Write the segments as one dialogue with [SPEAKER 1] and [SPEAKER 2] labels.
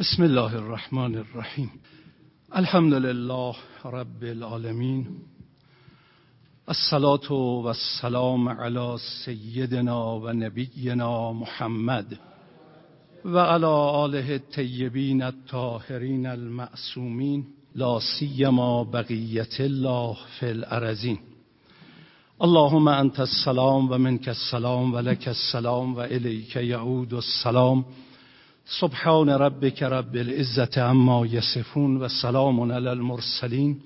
[SPEAKER 1] بسم الله الرحمن الرحیم. الحمد لله رب العالمین. الصلاة و السلام علی سیدنا و نبینا محمد و علی آله الطیبین الطاهرین المعصومین. لا سیما بقیت الله فی الارزین اللهم انت السلام و منک السلام و لک السلام و الیک یعود السلام. سبحان ربك رب العزة عما يصفون و سلام علی المرسلین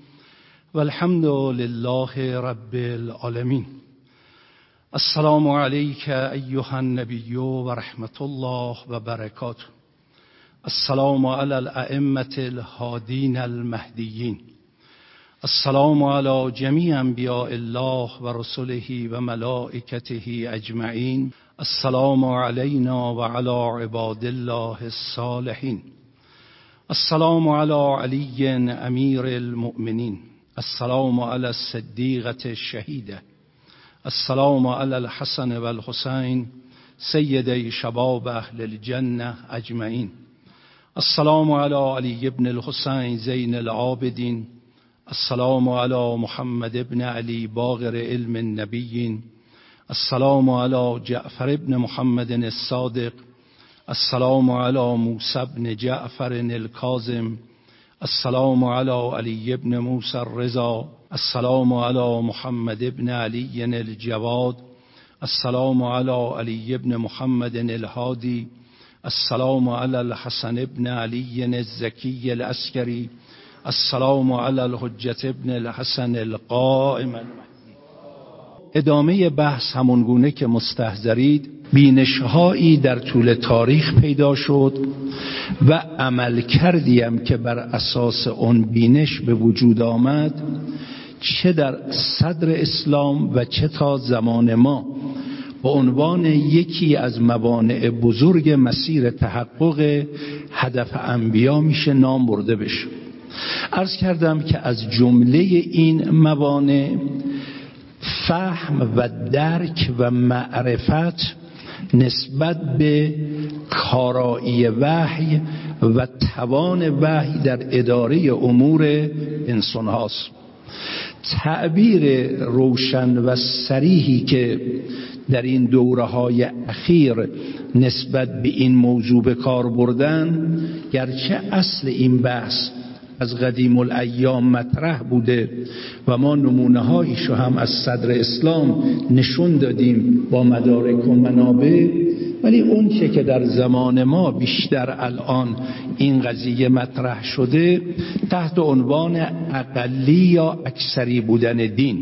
[SPEAKER 1] والحمد لله رب العالمین. السلام عليك أيها النبي ورحمة الله وبركاته السلام على الأئمة الهادين المهديين السلام على جميع انبیاء الله و رسله و اجمعین. السلام علینا و علی عباد الله الصالحین. السلام علی علی امیر المؤمنین. السلام علی الصدیقة الشهیده. السلام علی الحسن و الحسین سیدی شباب اهل الجنه اجمعین. السلام علی علی ابن الحسین زین العابدین. السلام على محمد ابن علی باغر علم النبیین. السلام على جعفر ابن محمد الصادق. السلام على موسى ابن جعفر الكاظم. السلام على علي ابن موسى الرضا. السلام على محمد ابن علي الجواد. السلام على علي ابن محمد الهادي السلام على الحسن ابن علي الزكي العسكري السلام علی الحجت ابن الحسن القائم. ادامه بحث همونگونه که مستحضرید بینشهایی در طول تاریخ پیدا شد و عمل کردیم که بر اساس اون بینش به وجود آمد چه در صدر اسلام و چه تا زمان ما. به عنوان یکی از موانع بزرگ مسیر تحقق هدف انبیا میشه نام برده بشه. ارز کردم که از جمله این موانع فهم و درک و معرفت نسبت به کارایی وحی و توان وحی در اداره امور انسان هاست تعبیر روشن و سریحی که در این دوره های اخیر نسبت به این موضوع به کار بردن گرچه اصل این بحث از قدیم الایام مطرح بوده و ما نمونه هایشو هم از صدر اسلام نشون دادیم با مدارک و منابع. ولی اون چه که در زمان ما بیشتر الان این قضیه مطرح شده تحت عنوان اقلی یا اکثری بودن دین.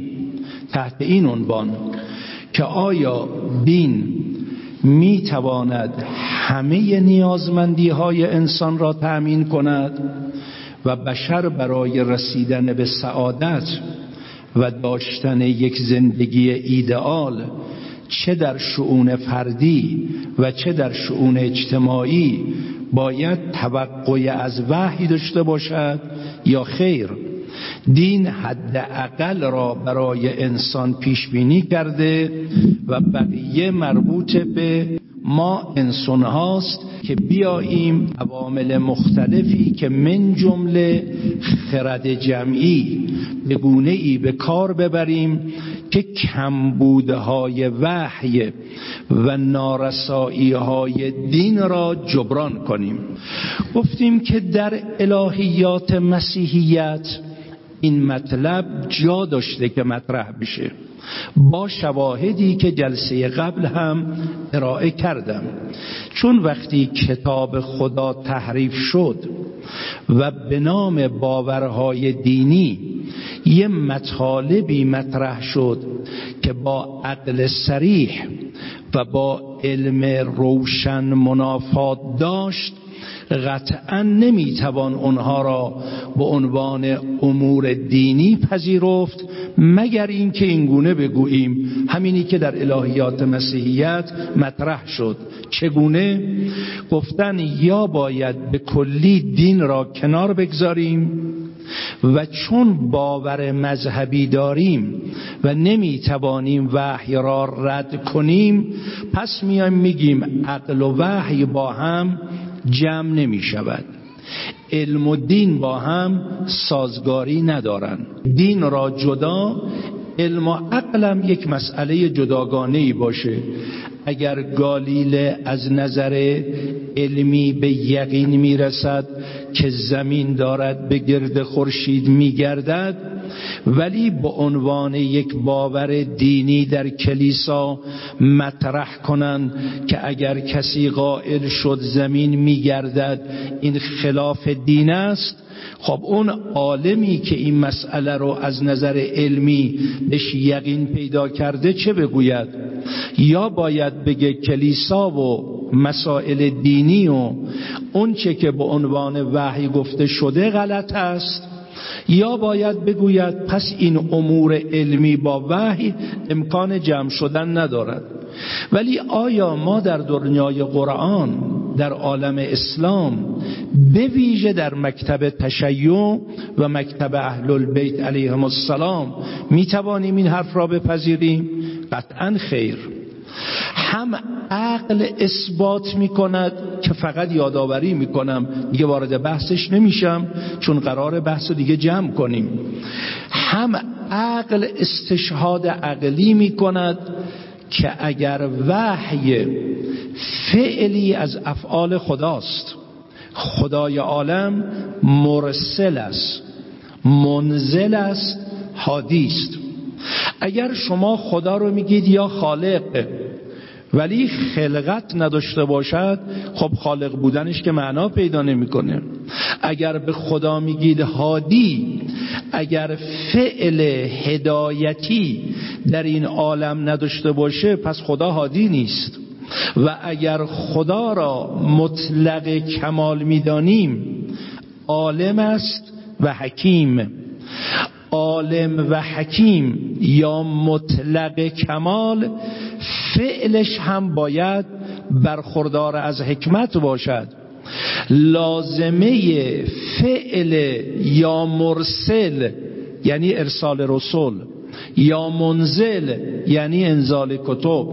[SPEAKER 1] تحت این عنوان که آیا دین می تواند همه نیازمندی های انسان را تأمین کند؟ و بشر برای رسیدن به سعادت و داشتن یک زندگی ایدئال چه در شعون فردی و چه در شعون اجتماعی باید توقع از وحی داشته باشد یا خیر؟ دین حد اقل را برای انسان پیش بینی کرده و بقیه مربوط به ما انسان هاست که بیاییم عوامل مختلفی که من جمله خرد جمعی به گونه ای به کار ببریم که کمبوده های وحی و نارسایی های دین را جبران کنیم. گفتیم که در الهیات مسیحیت این مطلب جا داشته که مطرح بشه. با شواهدی که جلسه قبل هم ارائه کردم. چون وقتی کتاب خدا تحریف شد و به نام باورهای دینی یه مطالبی مطرح شد که با عقل سریح و با علم روشن منافات داشت قطعا نمی‌توان اونها را به عنوان امور دینی پذیرفت مگر اینکه اینگونه بگوییم همینی که در الهیات مسیحیت مطرح شد. چگونه؟ گفتن یا باید به کلی دین را کنار بگذاریم و چون باور مذهبی داریم و نمی‌توانیم وحی را رد کنیم پس میایم میگیم عقل و وحی با هم جمع نمی شود علم و دین با هم سازگاری ندارن دین را جدا علم و عقلم یک مسئله جداگانه ای باشه. اگر گالیله از نظر علمی به یقین می‌رسد که زمین دارد به گرد خورشید میگردد ولی به عنوان یک باور دینی در کلیسا مطرح کنند که اگر کسی قائل شد زمین میگردد این خلاف دین است؟ خب اون عالمی که این مسئله رو از نظر علمی بهش یقین پیدا کرده چه بگوید؟ یا باید بگه کلیسا و مسائل دینی و اون چه که به عنوان وحی گفته شده غلط است؟ یا باید بگوید پس این امور علمی با وحی امکان جمع شدن ندارد. ولی آیا ما در دنیای قرآن در عالم اسلام به ویژه در مکتب تشیع و مکتب اهل البیت علیهم السلام می توانیم این حرف را بپذیریم؟ قطعا خیر. هم عقل اثبات می کند که فقط یادآوری می کنم. دیگه وارد بحثش نمیشم چون قرار بحث دیگه جمع کنیم. هم عقل استشهاد عقلی می کند که اگر وحی فعلی از افعال خداست. خدای عالم مرسل است منزل است حادی است اگر شما خدا رو میگید یا خالق ولی خلقت نداشته باشد خب خالق بودنش که معنا پیدا نمی‌کنه. اگر به خدا میگید هادی اگر فعل هدایتی در این عالم نداشته باشه پس خدا هادی نیست. و اگر خدا را مطلق کمال می‌دانیم عالم است و حکیم. عالم و حکیم یا مطلق کمال فعلش هم باید برخوردار از حکمت باشد. لازمه فعل یا مرسل یعنی ارسال رسول یا منزل یعنی انزال کتب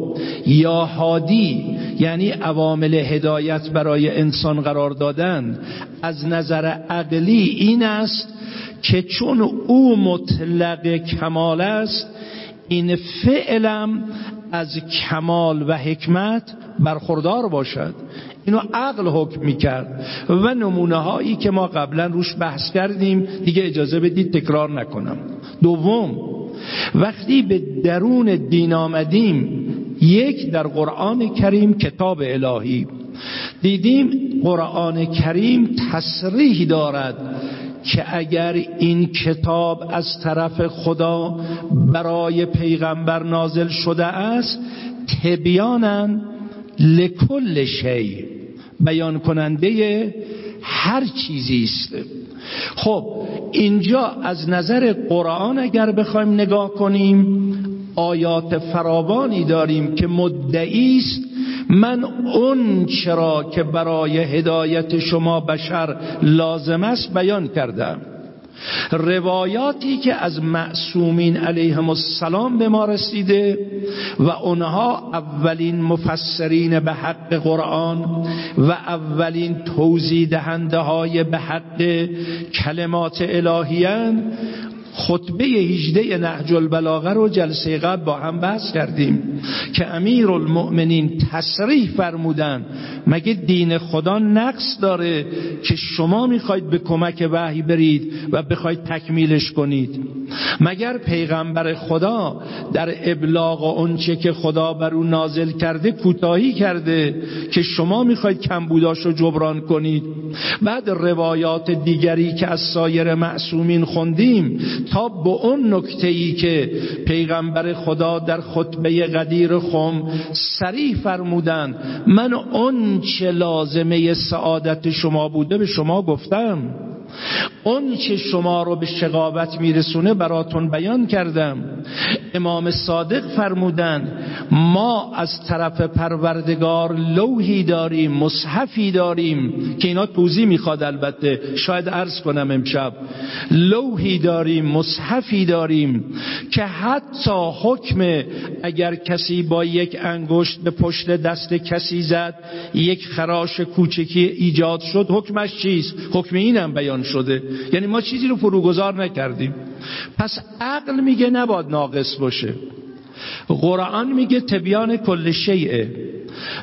[SPEAKER 1] یا هادی یعنی عوامل هدایت برای انسان قرار دادن از نظر عقلی این است که چون او مطلق کمال است این فعلم از کمال و حکمت برخوردار باشد. اینو عقل حکم می‌کرد و نمونه هایی که ما قبلا روش بحث کردیم دیگه اجازه بدید تکرار نکنم. دوم وقتی به درون دین آمدیم یک در قرآن کریم کتاب الهی. دیدیم قرآن کریم تصریح دارد که اگر این کتاب از طرف خدا برای پیغمبر نازل شده است تبیانن لکل شی بیان کننده هر چیزی است. خب اینجا از نظر قرآن اگر بخوایم نگاه کنیم آیات فراوانی داریم که مدعی است من اون چرا که برای هدایت شما بشر لازم است بیان کردم. روایاتی که از معصومین علیهم السلام به ما رسیده و اونها اولین مفسرین به حق قرآن و اولین توضیح دهنده های به حق کلمات الهیان خطبه 18 نهج البلاغه رو جلسه قبل با هم بحث کردیم که امیر المؤمنین تصریح فرمودن. مگه دین خدا نقص داره که شما می‌خواید به کمک وحی برید و بخواید تکمیلش کنید؟ مگر پیغمبر خدا در ابلاغ اونچه که خدا بر او نازل کرده کوتاهی کرده که شما می‌خواید کمبوداش رو جبران کنید؟ بعد روایات دیگری که از سایر معصومین خوندیم تا به اون نکته ای که پیغمبر خدا در خطبه قدیر خم سریع فرمودن من اون چه لازمه سعادت شما بوده به شما گفتم. اون چه شما رو به شقاوت میرسونه براتون بیان کردم. امام صادق فرمودن ما از طرف پروردگار لوحی داریم مصحفی داریم که اینا توضیح می‌خواد البته شاید عرض کنم امشب. لوحی داریم مصحفی داریم که حتی حکم اگر کسی با یک انگشت به پشت دست کسی زد یک خراش کوچکی ایجاد شد حکمش چیست؟ حکم اینم بیان شده. یعنی ما چیزی رو فروگذار نکردیم. پس عقل میگه نباد ناقص باشه. قرآن میگه تبیان کل شیعه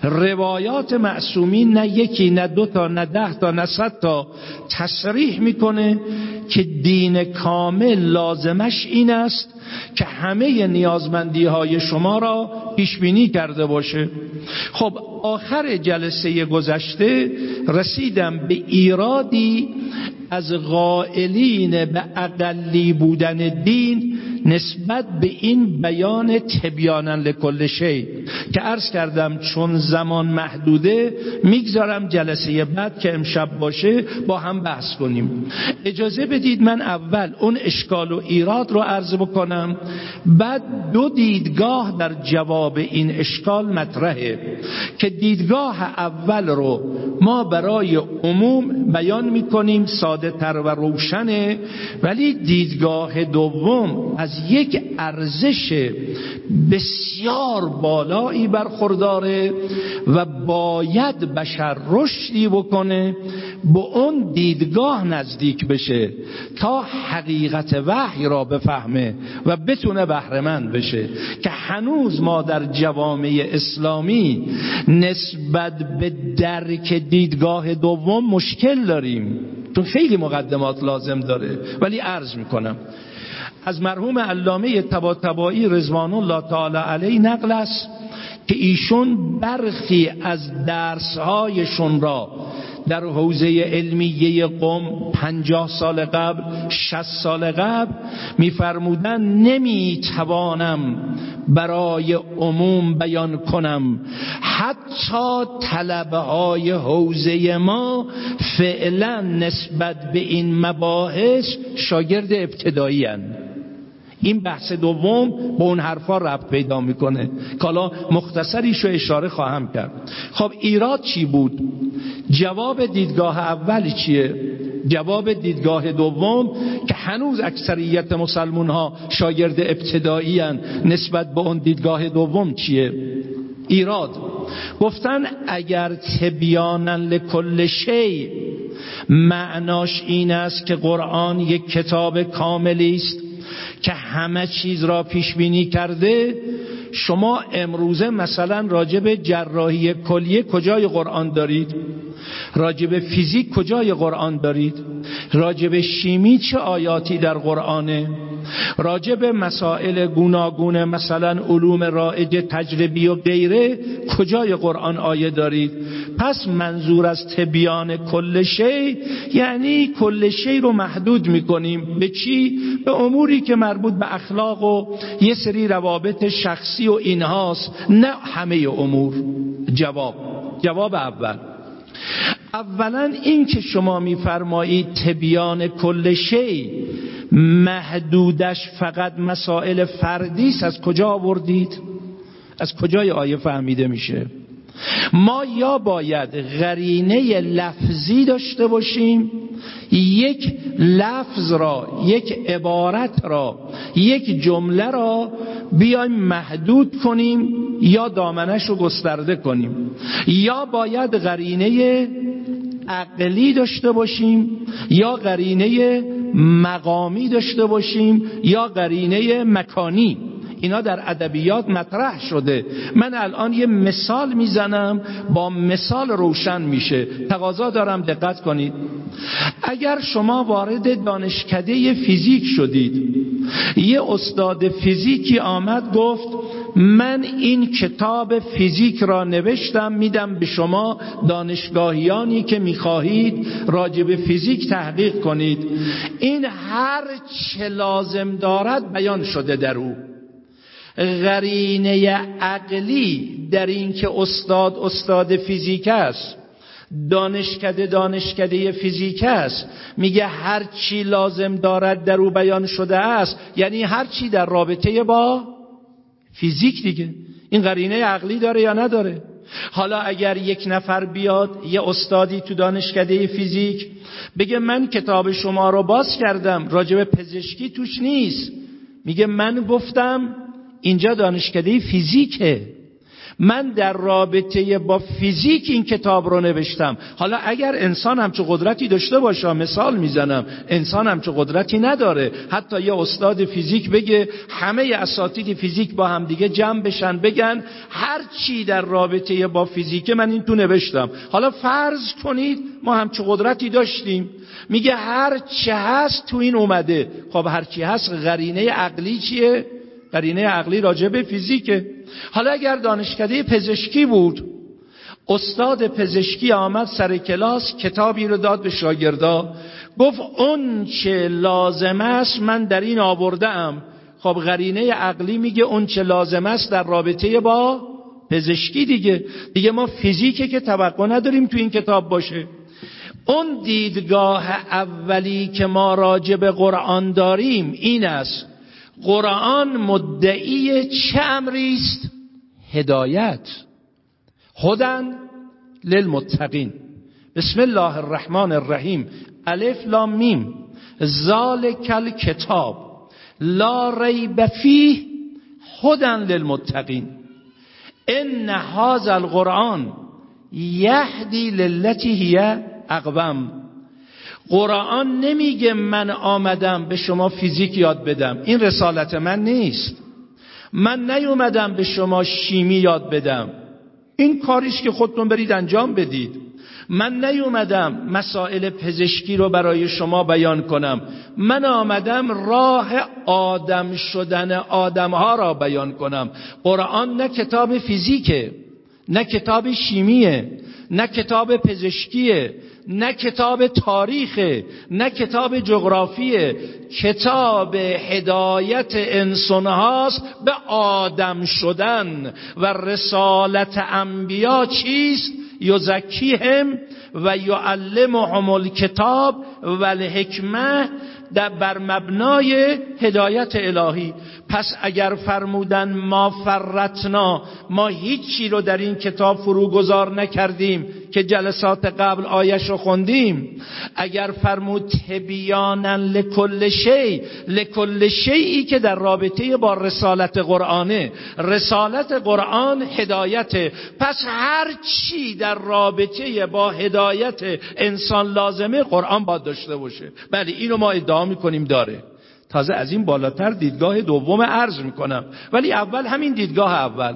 [SPEAKER 1] روایات معصومین نه یکی نه دو تا نه ده تا نه صد تا تصریح می‌کنه که دین کامل لازمش این است که همه نیازمندی های شما را پیش بینی کرده باشه. خب آخر جلسه گذشته رسیدم به ایرادی از قائلین به اقلی بودن دین نسبت به این بیان تبیانا لکل شی که عرض کردم چون زمان محدوده می‌گذارم جلسه بعد که امشب باشه با هم بحث کنیم. اجازه بدید من اول اون اشکال و ایراد رو عرض بکنم. بعد دو دیدگاه در جواب این اشکال مطرحه که دیدگاه اول رو ما برای عموم بیان می‌کنیم ساده تر و روشنه ولی دیدگاه دوم از یک ارزش بسیار بالایی برخورداره و باید بشر رشدی بکنه به اون دیدگاه نزدیک بشه تا حقیقت وحی را بفهمه و بتونه بهرهمند بشه. که هنوز ما در جوامع اسلامی نسبت به درک دیدگاه دوم مشکل داریم. چون خیلی مقدمات لازم داره. ولی عرض می‌کنم از مرحوم علامه تباتبایی رضوان الله تعالی علیه نقل است که ایشون برخی از درسهایشون را در حوزه علمیه قم پنجاه سال قبل شست سال قبل میفرمودن نمی‌توانم برای عموم بیان کنم. حتی طلبه های حوزه ما فعلا نسبت به این مباحث شاگرد ابتدایی این بحث دوم به اون حرفا ربط پیدا می‌کنه. کالا مختصریشو اشاره خواهم کرد. خب ایراد چی بود؟ جواب دیدگاه اول چیه؟ جواب دیدگاه دوم که هنوز اکثریت مسلمون ها شاگرد ابتدایی نسبت به اون دیدگاه دوم چیه؟ ایراد. گفتن اگر تبیانا لکل شی معناش این است که قرآن یک کتاب کاملی است. که همه چیز را پیش بینی کرده شما امروزه مثلا راجب جراحی کلیه کجای قرآن دارید؟ راجب فیزیک کجای قرآن دارید؟ راجب شیمی چه آیاتی در قرآنه؟ راجب مسائل گوناگون مثلا علوم رائج تجربی و غیره کجای قرآن آیه دارید؟ پس منظور از تبیان کل شی یعنی کل شی رو محدود می‌کنیم. به چی؟ به اموری که مربوط به اخلاق و یه سری روابط شخصی و اینهاست نه همه امور. جواب. جواب اول. اولا این که شما میفرمایید تبیان کل شی محدودش فقط مسائل فردی است از کجا آوردید؟ از کجای آیه فهمیده میشه؟ ما یا باید غرینه لفظی داشته باشیم یک لفظ را یک عبارت را یک جمله را بیایم محدود کنیم یا دامنش رو گسترده کنیم. یا باید غرینه عقلی داشته باشیم یا قرینه مقامی داشته باشیم یا قرینه مکانی. اینا در ادبیات مطرح شده. من الان یه مثال می‌زنم با مثال روشن میشه. تقاضا دارم دقت کنید. اگر شما وارد دانشکده فیزیک شدید یه استاد فیزیکی آمد گفت من این کتاب فیزیک را نوشتم میدم به شما دانشگاهیانی که می‌خواهید راجب فیزیک تحقیق کنید. این هر چه لازم دارد بیان شده در او. غرینه عقلی در این که استاد استاد فیزیک است دانشکده دانشکده فیزیک است. میگه هر چی لازم دارد در او بیان شده است. یعنی هر چی در رابطه با فیزیک دیگه. این قرینه عقلی داره یا نداره؟ حالا اگر یک نفر بیاد یه استادی تو دانشکده فیزیک بگه من کتاب شما رو باز کردم راجب پزشکی توش نیست. میگه من گفتم اینجا دانشکده فیزیکه. من در رابطه با فیزیک این کتاب رو نوشتم. حالا اگر انسان همچه قدرتی داشته باشه مثال می‌زنم انسان همچه قدرتی نداره. حتی یه استاد فیزیک بگه همه اساتید فیزیک با هم دیگه جمع بشن بگن هر چی در رابطه با فیزیک من این تو نوشتم. حالا فرض کنید ما همچه قدرتی داشتیم. میگه هر چه هست تو این اومده. خب هر چی هست غرینه عقلی چیه؟ قرینه عقلی راجع به فیزیکه. حالا اگر دانشکده پزشکی بود استاد پزشکی آمد سر کلاس کتابی رو داد به شاگردا گفت اون چه لازم است من در این آورده ام. خب قرینه عقلی میگه اون چه لازم است در رابطه با پزشکی دیگه. دیگه ما فیزیکه که توقع نداریم تو این کتاب باشه. اون دیدگاه اولی که ما راجع به قرآن داریم این است. قرآن مدعی چه امری است؟ هدایت. هدن للمتقین. بسم الله الرحمن الرحیم. الف لام میم. ذالک الکتاب. لا ریب فیه هدن للمتقین. ان هذا القرآن یهدی للتی هی اقوم قرآن نمیگه من آمدم به شما فیزیک یاد بدم. این رسالت من نیست. من نیومدم به شما شیمی یاد بدم. این کاریش که خودتون برید انجام بدید. من نیومدم مسائل پزشکی رو برای شما بیان کنم. من آمدم راه آدم شدن آدمها را بیان کنم. قرآن نه کتاب فیزیکه نه کتاب شیمیه نه کتاب پزشکیه. نه کتاب تاریخ نه کتاب جغرافیه. کتاب هدایت انسان هاست به آدم شدن. و رسالت انبیا چیست؟ یزکیهم و یعلمهم الکتاب و الحکمه. در بر مبنای هدایت الهی. پس اگر فرمودن ما فرتنا ما هیچی رو در این کتاب فروگذار نکردیم که جلسات قبل آیش رو خوندیم. اگر فرمود تبیانا لکل شی لکل شیعی که در رابطه با رسالت قرآنه. رسالت قرآن هدایته پس هر چی در رابطه با هدایت انسان لازمه قرآن باید داشته باشه. بله اینو ما ادعا می‌کنیم داره. تازه از این بالاتر دیدگاه دوم عرض می‌کنم. ولی اول همین دیدگاه اول.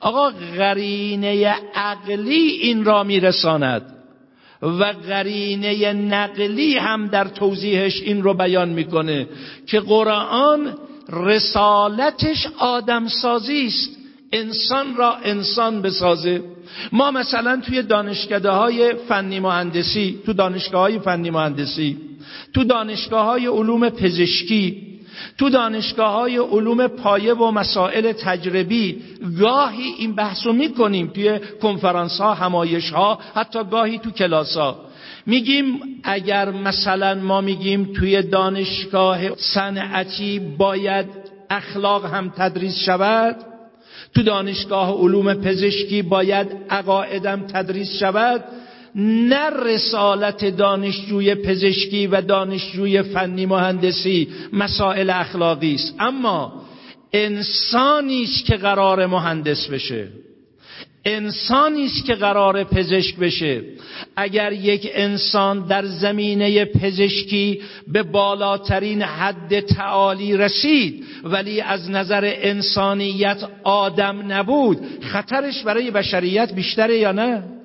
[SPEAKER 1] آقا غرینه عقلی این را میرساند و غرینه نقلی هم در توضیحش این رو بیان می‌کنه که قرآن رسالتش آدمسازی است. انسان را انسان بسازه. ما مثلا توی دانشکده های فنی مهندسی تو دانشگاه های فنی مهندسی تو دانشگاه های علوم پزشکی تو دانشگاه های علوم پایه و مسائل تجربی گاهی این بحثو می‌کنیم توی کنفرانس ها همایش ها حتی گاهی تو کلاس ها میگیم اگر مثلا ما میگیم توی دانشگاه صنعتی باید اخلاق هم تدریس شود تو دانشگاه علوم پزشکی باید عقایدم تدریس شود نه رسالت دانشجوی پزشکی و دانشجوی فنی مهندسی مسائل اخلاقی است. اما انسانی است که قرار مهندس بشه. انسانی است که قرار پزشک بشه. اگر یک انسان در زمینه پزشکی به بالاترین حد تعالی رسید ولی از نظر انسانیت آدم نبود خطرش برای بشریت بیشتره یا نه؟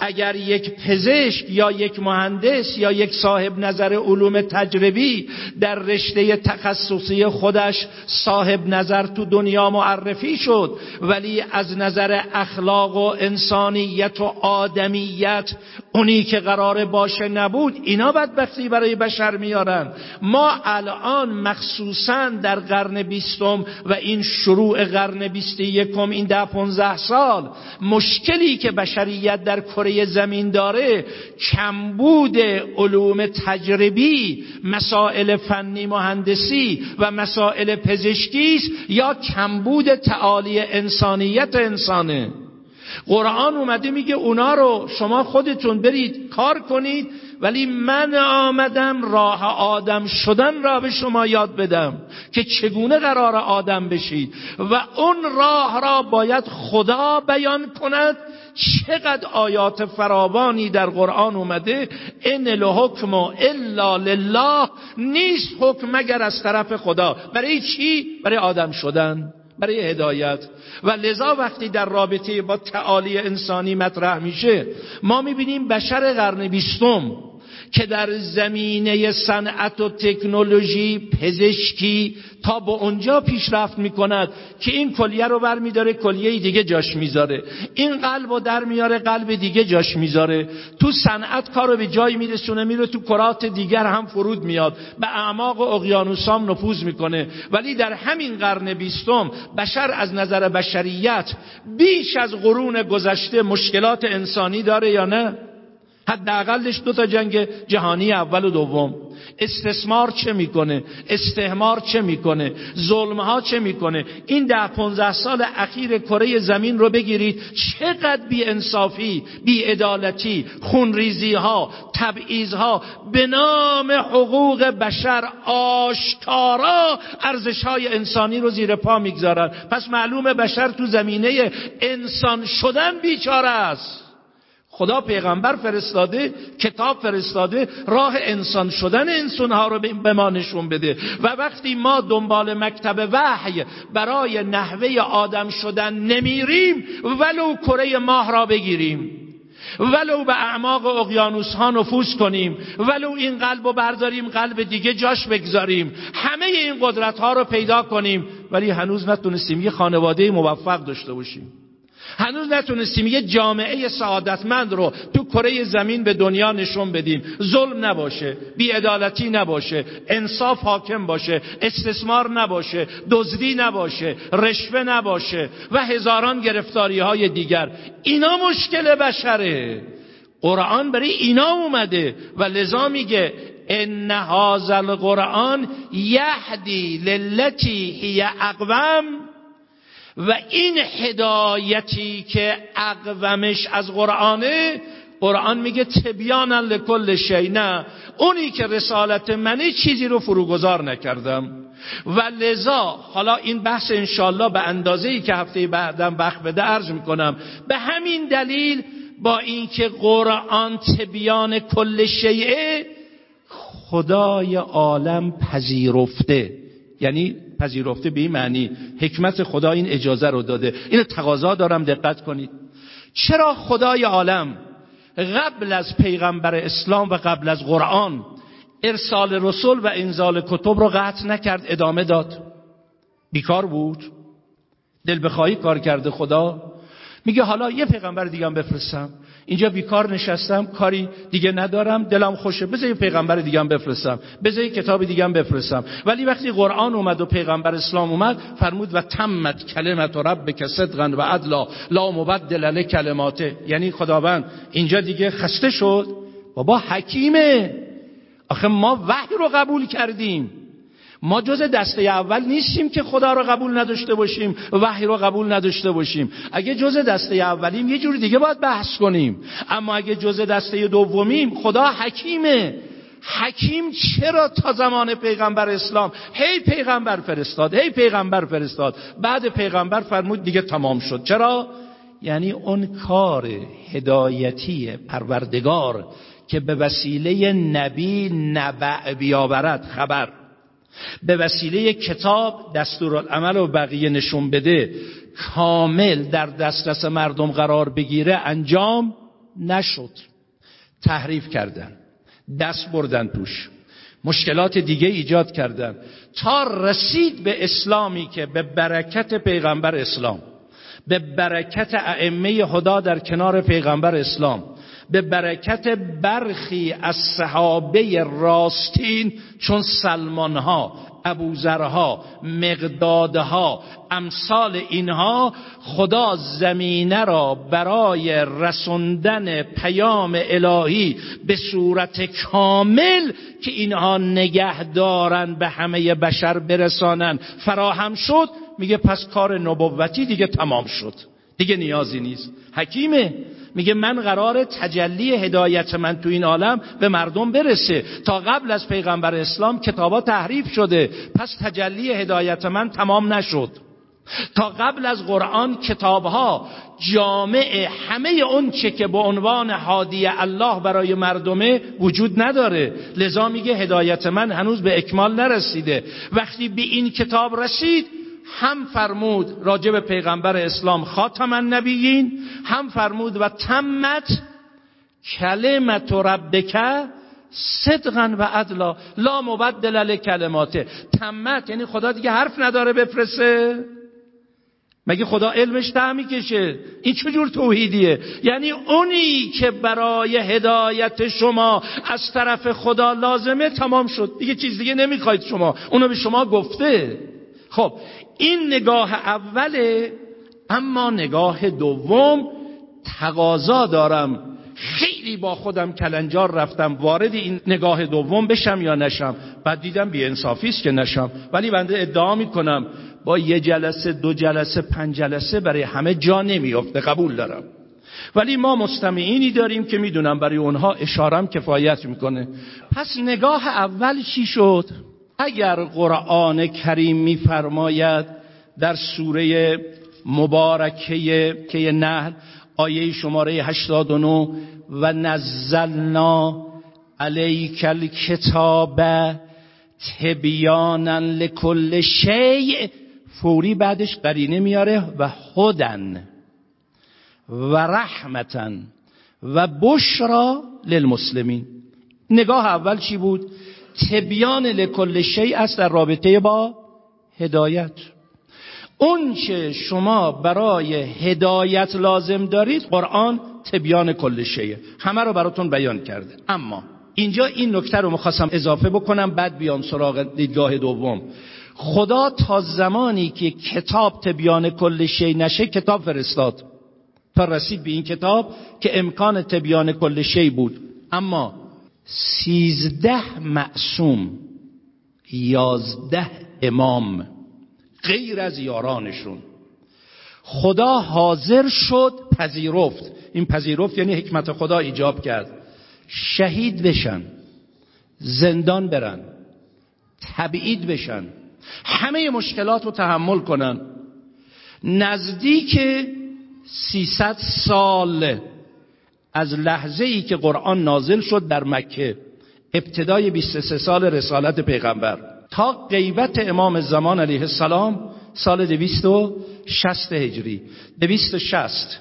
[SPEAKER 1] اگر یک پزشک یا یک مهندس یا یک صاحب نظر علوم تجربی در رشته تخصصی خودش صاحب نظر تو دنیا معرفی شد ولی از نظر اخلاق و انسانیت و آدمیت اونی که قرار باشه نبود اینا بدبختی برای بشر میارن. ما الان مخصوصا در قرن بیستم و این شروع قرن بیست یکم این ده پونزه سال مشکلی که بشریت در در کره زمین داره کمبود علوم تجربی مسائل فنی مهندسی و مسائل پزشکی است یا کمبود تعالی انسانیت انسانه. قرآن اومده میگه اونا رو شما خودتون برید کار کنید ولی من آمدم راه آدم شدن را به شما یاد بدم که چگونه قرار آدم بشید و اون راه را باید خدا بیان کند چقدر آیات فراوانی در قرآن اومده؟ ان الحکم الا لله نیست حکم مگر از طرف خدا. برای چی؟ برای آدم شدن برای هدایت. و لذا وقتی در رابطه با تعالی انسانی مطرح میشه ما می‌بینیم بشر قرن بیستم که در زمینه صنعت و تکنولوژی پزشکی تا به اونجا پیشرفت می‌کند که این کلیه رو بر میداره کلیه دیگه جاش می‌ذاره. این قلب رو در میاره قلب دیگه جاش می‌ذاره. تو صنعت کار رو به جایی میرسونه میره تو کرات دیگر هم فرود میاد. به اعماق اقیانوسام نفوذ می‌کنه. ولی در همین قرن بیستم بشر از نظر بشریت بیش از قرون گذشته مشکلات انسانی داره یا نه؟ حداقلش دو تا جنگ جهانی اول و دوم. استثمار چه می‌کنه؟ استهمار چه می‌کنه؟ ظلم ها چه می‌کنه؟ این ده پونزه سال اخیر کره زمین رو بگیرید. چقدر بی انصافی بی عدالتی خونریزی ها تبعیض ها به نام حقوق بشر آشکارا ارزش های انسانی رو زیر پا می‌گذارن. پس معلوم بشر تو زمینه انسان شدن بیچاره است. خدا پیغمبر فرستاده کتاب فرستاده راه انسان شدن انسان ها رو به ما نشون بده. و وقتی ما دنبال مکتب وحی برای نحوه آدم شدن نمیریم ولو کره ماه را بگیریم. ولو به اعماق اقیانوس ها نفوذ کنیم. ولو این قلب رو برداریم قلب دیگه جاش بگذاریم. همه این قدرت ها رو پیدا کنیم. ولی هنوز نتونستیم یه خانواده موفق داشته باشیم. هنوز نتونستیم یه جامعه سعادتمند رو تو کره زمین به دنیا نشون بدیم. ظلم نباشه بیعدالتی نباشه انصاف حاکم باشه استثمار نباشه دزدی نباشه رشوه نباشه و هزاران گرفتاری های دیگر. اینا مشکل بشره. قرآن برای اینا اومده و لذا میگه ان هذا القرآن یهدی للتی هی اقوم و این هدایتی که اقومش از قرآنه قرآن میگه تبیان لکل شی نه. اونی که رسالت منی چیزی رو فروگذار نکردم. و لذا حالا این بحث انشالله به اندازه ای که هفته بعدم بخ بده عرض می‌کنم. به همین دلیل با اینکه قرآن تبیان کل شیعه خدای عالم پذیرفته. یعنی پذیرفته به این معنی حکمت خدا این اجازه رو داده. اینو تقاضا دارم دقت کنید. چرا خدای عالم قبل از پیغمبر اسلام و قبل از قرآن ارسال رسول و انزال کتب رو قطع نکرد ادامه داد؟ بیکار بود؟ دل بخواهی کار کرده خدا؟ میگه حالا یه پیغمبر دیگه هم بفرستم. اینجا بیکار نشستم کاری دیگه ندارم دلم خوشه. بذار یه پیغمبر دیگه بفرستم. بذار یه کتاب دیگه هم بفرستم. ولی وقتی قرآن اومد و پیغمبر اسلام اومد فرمود و تمت کلمت و رب صدقا و عدلا لا مبدل کلماته یعنی خداوند اینجا دیگه خسته شد. بابا حکیمه. آخه ما وحی رو قبول کردیم. ما جز دسته اول نیستیم که خدا رو قبول نداشته باشیم وحی رو قبول نداشته باشیم. اگه جز دسته اولیم یه جور دیگه باید بحث کنیم. اما اگه جز دسته دومیم خدا حکیمه. حکیم چرا تا زمان پیغمبر اسلام هی پیغمبر فرستاد هی پیغمبر فرستاد؟ بعد پیغمبر فرمود دیگه تمام شد. چرا؟ یعنی اون کار هدایتی پروردگار که به وسیله نبی نبع بیاورد خبر. به وسیله کتاب دستورالعمل و بقیه نشون بده کامل در دسترس مردم قرار بگیره انجام نشد. تحریف کردن دست بردن توش مشکلات دیگه ایجاد کردن. تا رسید به اسلامی که به برکت پیغمبر اسلام به برکت ائمه خدا در کنار پیغمبر اسلام به برکت برخی از صحابه راستین چون سلمان ها ابوذرها مقدادها امثال اینها خدا زمینه را برای رسوندن پیام الهی به صورت کامل که اینها نگه دارن به همه بشر برسانن. فراهم شد میگه پس کار نبوتی دیگه تمام شد. دیگه نیازی نیست. حکیمه. میگه من قرار تجلی هدایت من تو این عالم به مردم برسه. تا قبل از پیغمبر اسلام کتابا تحریف شده. پس تجلی هدایت من تمام نشد. تا قبل از قرآن کتابها جامع همه اون چه که به عنوان حادی الله برای مردمه وجود نداره. لذا میگه هدایت من هنوز به اکمال نرسیده. وقتی به این کتاب رسید هم فرمود راجب پیغمبر اسلام خاتم النبیین هم فرمود و تمت کلمت ربک صدقا و عدلا. لا مبدل کلماته تمت یعنی خدا دیگه حرف نداره بفرسه مگه خدا علمش تعمی کشه این چجور توحیدیه؟ یعنی اونی که برای هدایت شما از طرف خدا لازمه تمام شد. دیگه چیز دیگه نمی‌خواید شما. اونو به شما گفته. خب این نگاه اوله اما نگاه دوم تقاضا دارم. خیلی با خودم کلنجار رفتم وارد این نگاه دوم بشم یا نشم. بعد دیدم بی است که نشم. ولی بنده ادعا می‌کنم با یه جلسه دو جلسه پنج جلسه برای همه جا نمیافته. قبول دارم. ولی ما مستمعینی داریم که می‌دونم برای اونها اشارم کفایت می‌کنه. پس نگاه اول چی شد؟ اگر قرآن کریم میفرماید در سوره مبارکه که نهل آیه شماره 89 و نزلنا علیک الکتاب تبیانا لکل شیء فوری بعدش قرینه میاره و هدن و رحمتا و بشرا للمسلمین. نگاه اول چی بود؟ تبیان لکل شیء است در رابطه با هدایت. اون چه شما برای هدایت لازم دارید قرآن تبیان کل شیء. همه رو براتون بیان کرده. اما اینجا این نکته رو می‌خواستم اضافه بکنم بعد بیام سراغ دیدگاه دوم. خدا تا زمانی که کتاب تبیان کل شی نشه کتاب فرستاد. تا رسید به این کتاب که امکان تبیان کل شی بود. اما سیزده معصوم یازده امام غیر از یارانشون. خدا حاضر شد پذیرفت. این پذیرفت یعنی حکمت خدا ایجاب کرد. شهید بشن زندان برن تبعید بشن همه مشکلات رو تحمل کنن. نزدیک 300 سال از لحظه ای که قرآن نازل شد در مکه ابتدای 23 سال رسالت پیغمبر. تا غیبت امام زمان علیه السلام سال 260 هجری. 260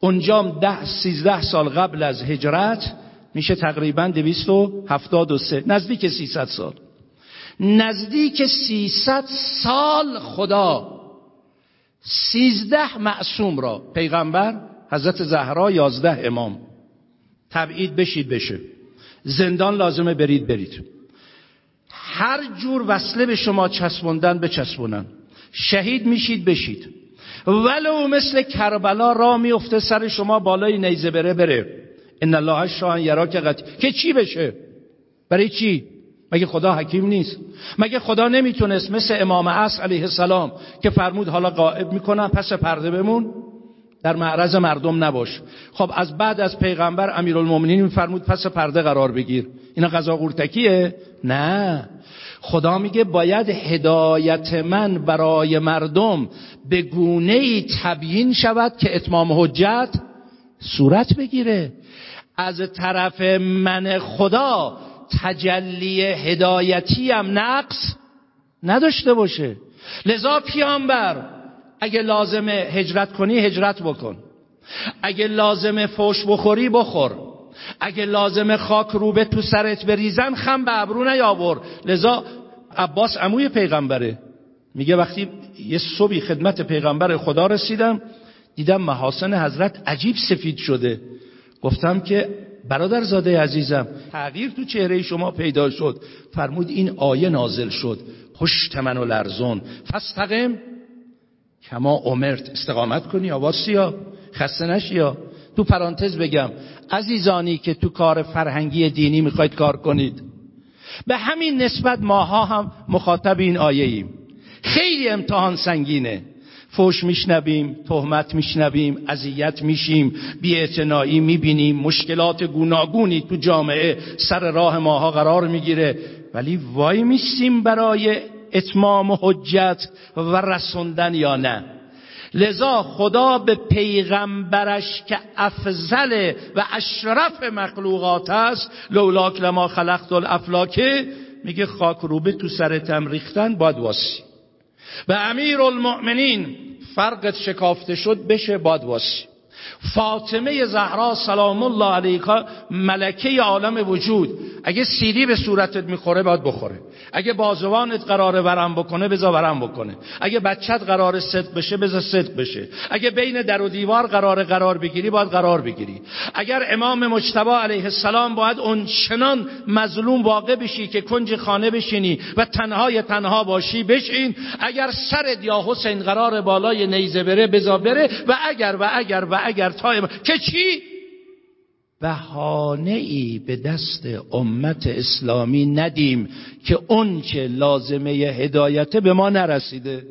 [SPEAKER 1] اونجام ده سیزده سال قبل از هجرت میشه تقریبا 273 نزدیک 300 سال. نزدیک 300 سال خدا سیزده معصوم را پیغمبر حضرت زهرا یازده امام. تبعید بشید بشه. زندان لازمه برید برید. هر جور وصله به شما چسبوندن بچسبونن. شهید میشید بشید. ولو مثل کربلا را میفته سر شما بالای نیزه بره بره. ان الله شان یرا که که چی بشه؟ برای چی؟ مگه خدا حکیم نیست؟ مگه خدا نمی‌تونست مثل امام عصر علیه السلام که فرمود حالا قائب می‌کنم پس پرده بمون؟ در معرض مردم نباش. خب از بعد از پیغمبر امیرالمومنین میفرمود پس پرده قرار بگیر. اینا قضا قورتکیه؟ نه. خدا میگه باید هدایت من برای مردم به گونه ای تبیین شود که اتمام حجت صورت بگیره. از طرف من خدا تجلی هدایتی هم نقص نداشته باشه. لذا پیامبر اگه لازمه هجرت کنی هجرت بکن. اگه لازمه فوش بخوری بخور. اگه لازمه خاک روبه تو سرت بریزن خم به ابرو نیاور. لذا عباس عموی پیغمبره. میگه وقتی یه صبحی خدمت پیغمبر خدا رسیدم دیدم محاسن حضرت عجیب سفید شده. گفتم که برادر زاده عزیزم تغییر تو چهره شما پیدا شد. فرمود این آیه نازل شد. پشت من و لرزون. فستقم کما امرت استقامت کنی یا خسته نشی یا؟ تو پرانتز بگم عزیزانی که تو کار فرهنگی دینی می‌خواید کار کنید به همین نسبت ماها هم مخاطب این آیه ایم خیلی امتحان سنگینه. فوش میشنویم تهمت میشنویم اذیت میشیم بیاعتنایی می‌بینیم مشکلات گوناگونی تو جامعه سر راه ماها قرار می‌گیره. ولی وای میسیم برای اتمام حجت و رسوندن یا نه. لذا خدا به پیغمبرش که افضل و اشرف مخلوقات است لولاک لما خلقت الافلاکه میگه خاک روبه تو سرتم ریختن باید واسی. به امیر المؤمنین فرقت شکافته شد بشه باید واسی. فاطمه زهرا سلام الله علیها ملکه عالم وجود. اگه سیدی به صورتت می‌خوره باید بخوره. اگه بازوانت قرار ورم بکنه بذار ورم بکنه. اگه بچت قرار صدق بشه بذار صدق بشه. اگه بین در و دیوار قرار قرار بگیری باید قرار بگیری. اگر امام مجتبی علیه السلام باید اون چنان مظلوم واقع بشی که کنج خانه بشینی و تنهای تنها باشی بشین. اگر سرت یا حسین قرار بالای نیزه بره بذار بره. و اگر و اگر و اگر تا که چی؟ بهانه ای به دست امت اسلامی ندیم که اون که لازمه هدایت به ما نرسیده.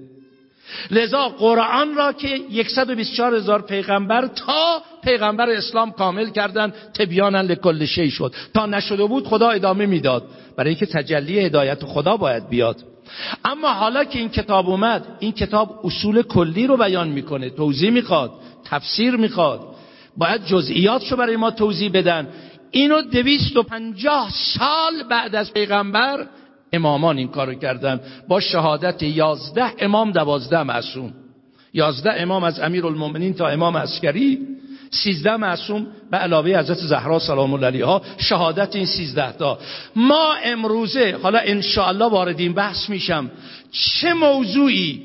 [SPEAKER 1] لذا قرآن را که 124 هزار پیغمبر تا پیغمبر اسلام کامل کردن تبیانا لکل شی شد. تا نشده بود خدا ادامه می‌داد. برای اینکه تجلی هدایت خدا باید بیاد. اما حالا که این کتاب اومد این کتاب اصول کلی رو بیان می‌کنه توضیح می‌خواد. تفسیر می‌خواد. باید جزئیاتشو برای ما توضیح بدن. اینو دویست و پنجاه سال بعد از پیغمبر امامان این کارو کردن. با شهادت یازده امام دوازده معصوم. یازده امام از امیر المومنین تا امام عسکری. سیزده معصوم به علاوه حضرت زهرا سلام الله علیها. شهادت این سیزده تا. ما امروزه حالا انشاءالله وارد این بحث میشم. چه موضوعی؟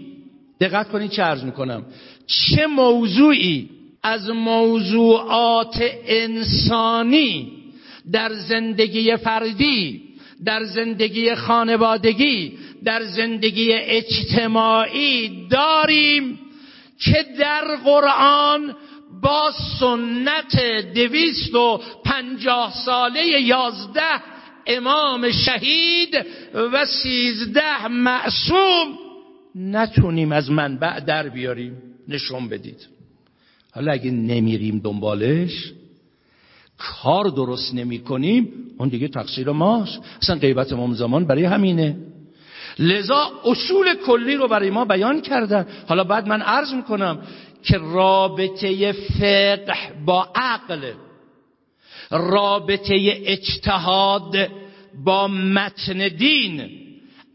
[SPEAKER 1] دقت کنید چه عرض می‌کنم. چه موضوعی؟ از موضوعات انسانی در زندگی فردی در زندگی خانوادگی در زندگی اجتماعی داریم که در قرآن با سنت دویست و پنجاه ساله یازده امام شهید و سیزده معصوم. نتونیم از منبع در بیاریم. نشون بدید. حالا اگه نمیریم دنبالش کار درست نمی کنیم اون دیگه تقصیر ماست. اصلا غیبت امام زمان برای همینه. لذا اصول کلی رو برای ما بیان کردن حالا بعد من عرض می‌کنم که رابطه فقه با عقل رابطه اجتهاد با متن دین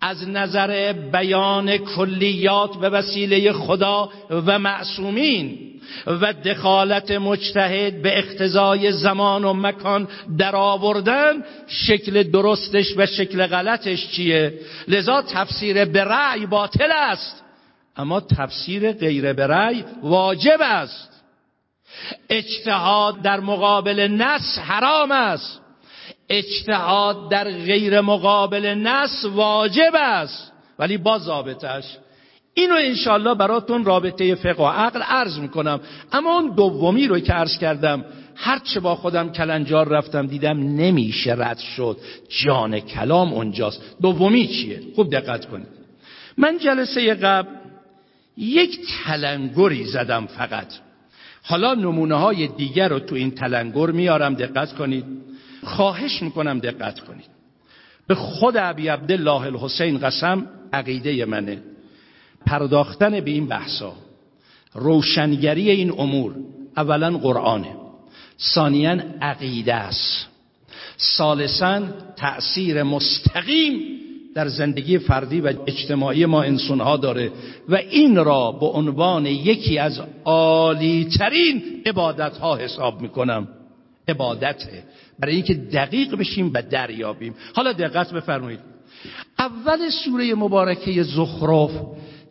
[SPEAKER 1] از نظر بیان کلیات به وسیله خدا و معصومین و دخالت مجتهد به اقتضای زمان و مکان در آوردن شکل درستش و شکل غلطش چیه؟ لذا تفسیر به رأی باطل است. اما تفسیر غیر به رأی واجب است. اجتهاد در مقابل نس حرام است. اجتهاد در غیر مقابل نس واجب است. ولی با ضابطش اینو انشالله براتون رابطه فقه و عقل عرض می‌کنم. اما اون دومی رو که عرض کردم هرچه با خودم کلنجار رفتم دیدم نمیشه رد شد. جان کلام اونجاست. دومی چیه؟ خوب دقت کنید. من جلسه قبل یک تلنگری زدم فقط. حالا نمونه های دیگر رو تو این تلنگر میارم. دقت کنید. خواهش می‌کنم دقت کنید. به خود عبی عبدالله الحسین قسم عقیده منه. پرداختن به این بحثا روشنگری این امور اولا قرآنه. ثانیا عقیده است. ثالثا تأثیر مستقیم در زندگی فردی و اجتماعی ما انسانها داره و این را به عنوان یکی از عالی ترین عبادت ها حساب می‌کنم. عبادته. برای اینکه دقیق بشیم و دریابیم. حالا دقت بفرمایید. اول سوره مبارکه زخرف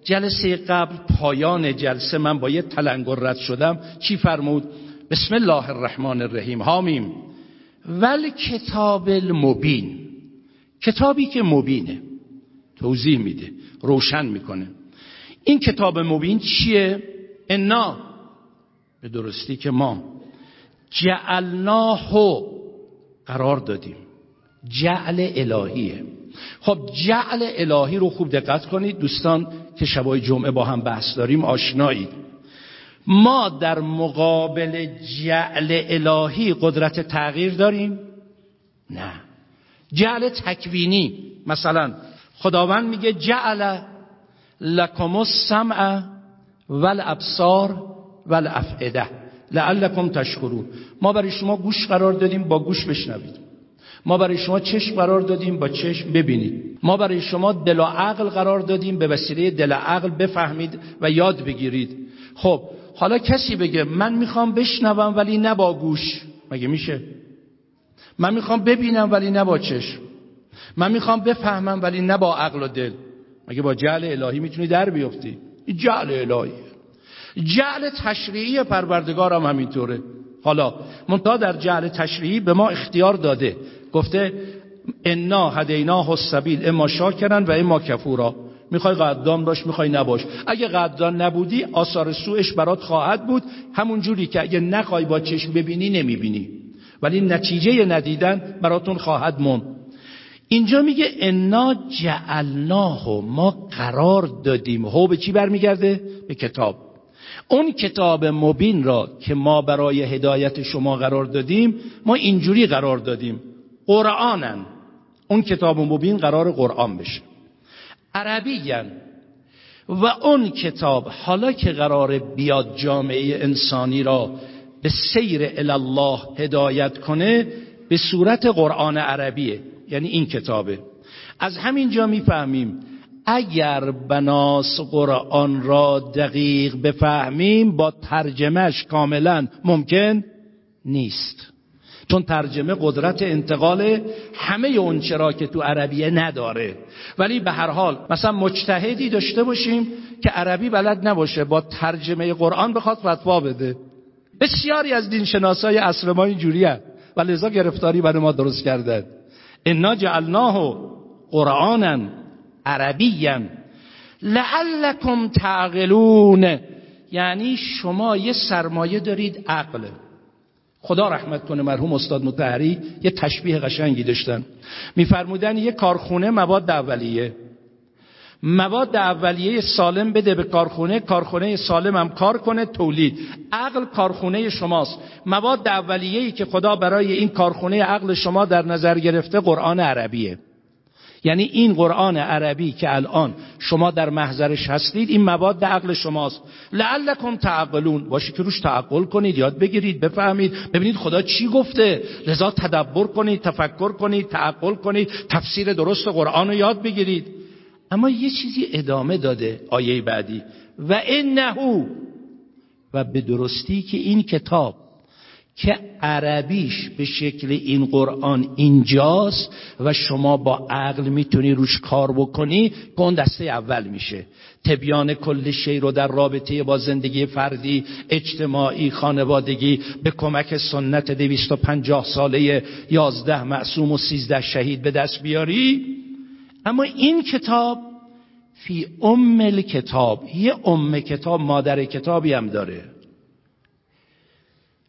[SPEAKER 1] جلسه قبل پایان جلسه من با یه تلنگر رد شدم. چی فرمود؟ بسم الله الرحمن الرحیم. حامیم. ول کتاب المبین. کتابی که مبینه. توضیح میده. روشن می‌کنه. این کتاب مبین چیه؟ انا. به درستی که ما. جعلناه قرار دادیم. جعل الهیه. خب جعل الهی رو خوب دقت کنید. دوستان که شبای جمعه با هم بحث داریم آشنایید. ما در مقابل جعل الهی قدرت تغییر داریم؟ نه. جعل تکوینی. مثلا خداوند میگه جعل لکم السمع والابصار والافئده. لعلکم تشکرون. ما برای شما گوش قرار دادیم با گوش بشنوید. ما برای شما چشم قرار دادیم با چشم ببینید. ما برای شما دل و عقل قرار دادیم به وسیله دل و عقل بفهمید و یاد بگیرید. خب حالا کسی بگه من می‌خوام بشنوم ولی نه با گوش. مگه میشه؟ من می‌خوام ببینم ولی نه با چشم. من می‌خوام بفهمم ولی نه با عقل و دل. مگه با جعل الهی می‌تونی در بیفتی؟ جعل الهی. جعل تشریعی پروردگارم همینطوره. حالا منتها در جعل تشریعی به ما اختیار داده. گفته انا هدینا السبیل اما شاکرن و اما کفورا. می‌خوای قدردان باش می‌خوای نباش. اگه قدردان نبودی آثار سوش برات خواهد بود. همون جوری که اگه نخوای با چشم ببینی نمی‌بینی. ولی نتیجه ندیدن براتون خواهد مون اینجا میگه انا جعلناه ما قرار دادیم. هو به چی برمیگرده؟ به کتاب. اون کتاب مبین را که ما برای هدایت شما قرار دادیم ما اینجوری قرار دادیم. قرآنن. اون کتاب مبین قرار قرآن بشه. عربیین. و اون کتاب حالا که قرار بیاد جامعه انسانی را به سیر الله هدایت کنه به صورت قرآن عربیه. یعنی این کتابه. از همین جا می‌فهمیم اگر بناس قرآن را دقیق بفهمیم با ترجمهش کاملا ممکن نیست. چون ترجمه قدرت انتقال همه اون چرا که تو عربیه نداره. ولی به هر حال مثلا مجتهدی داشته باشیم که عربی بلد نباشه با ترجمه قرآن بخواد فتوا بده. بسیاری از دینشناسای عصر ما اینجوری و لذا گرفتاری برای ما درست کردن انا جعلناه قرآنا عربیا لعلکم تعقلون. یعنی شما یه سرمایه دارید عقل. خدا رحمت کنه مرحوم استاد متحری یه تشبیه قشنگی داشتن. میفرمودن یه کارخونه مواد اولیه. مواد اولیه سالم بده به کارخونه کارخونه سالم هم کار کنه تولید. عقل کارخونه شماست. مواد اولیه‌ای که خدا برای این کارخونه عقل شما در نظر گرفته قرآن عربیه. یعنی این قرآن عربی که الان شما در محضرش هستید این مواد عقل شماست. لعلکم تعقلون. باشه که روش تعقل کنید یاد بگیرید بفهمید. ببینید خدا چی گفته. لذا تدبر کنید تفکر کنید تعقل کنید تفسیر درست قرآن رو یاد بگیرید. اما یه چیزی ادامه داده آیه بعدی. و انهو. و به درستی که این کتاب که عربیش به شکل این قرآن اینجاست و شما با عقل می‌تونی روش کار بکنی که اون دسته اول میشه. تبیان کل شی رو در رابطه با زندگی فردی اجتماعی خانوادگی به کمک سنت دویست و پنجاه ساله یازده معصوم و سیزده شهید به دست بیاری. اما این کتاب فی ام کتاب یه ام کتاب مادر کتابی هم داره.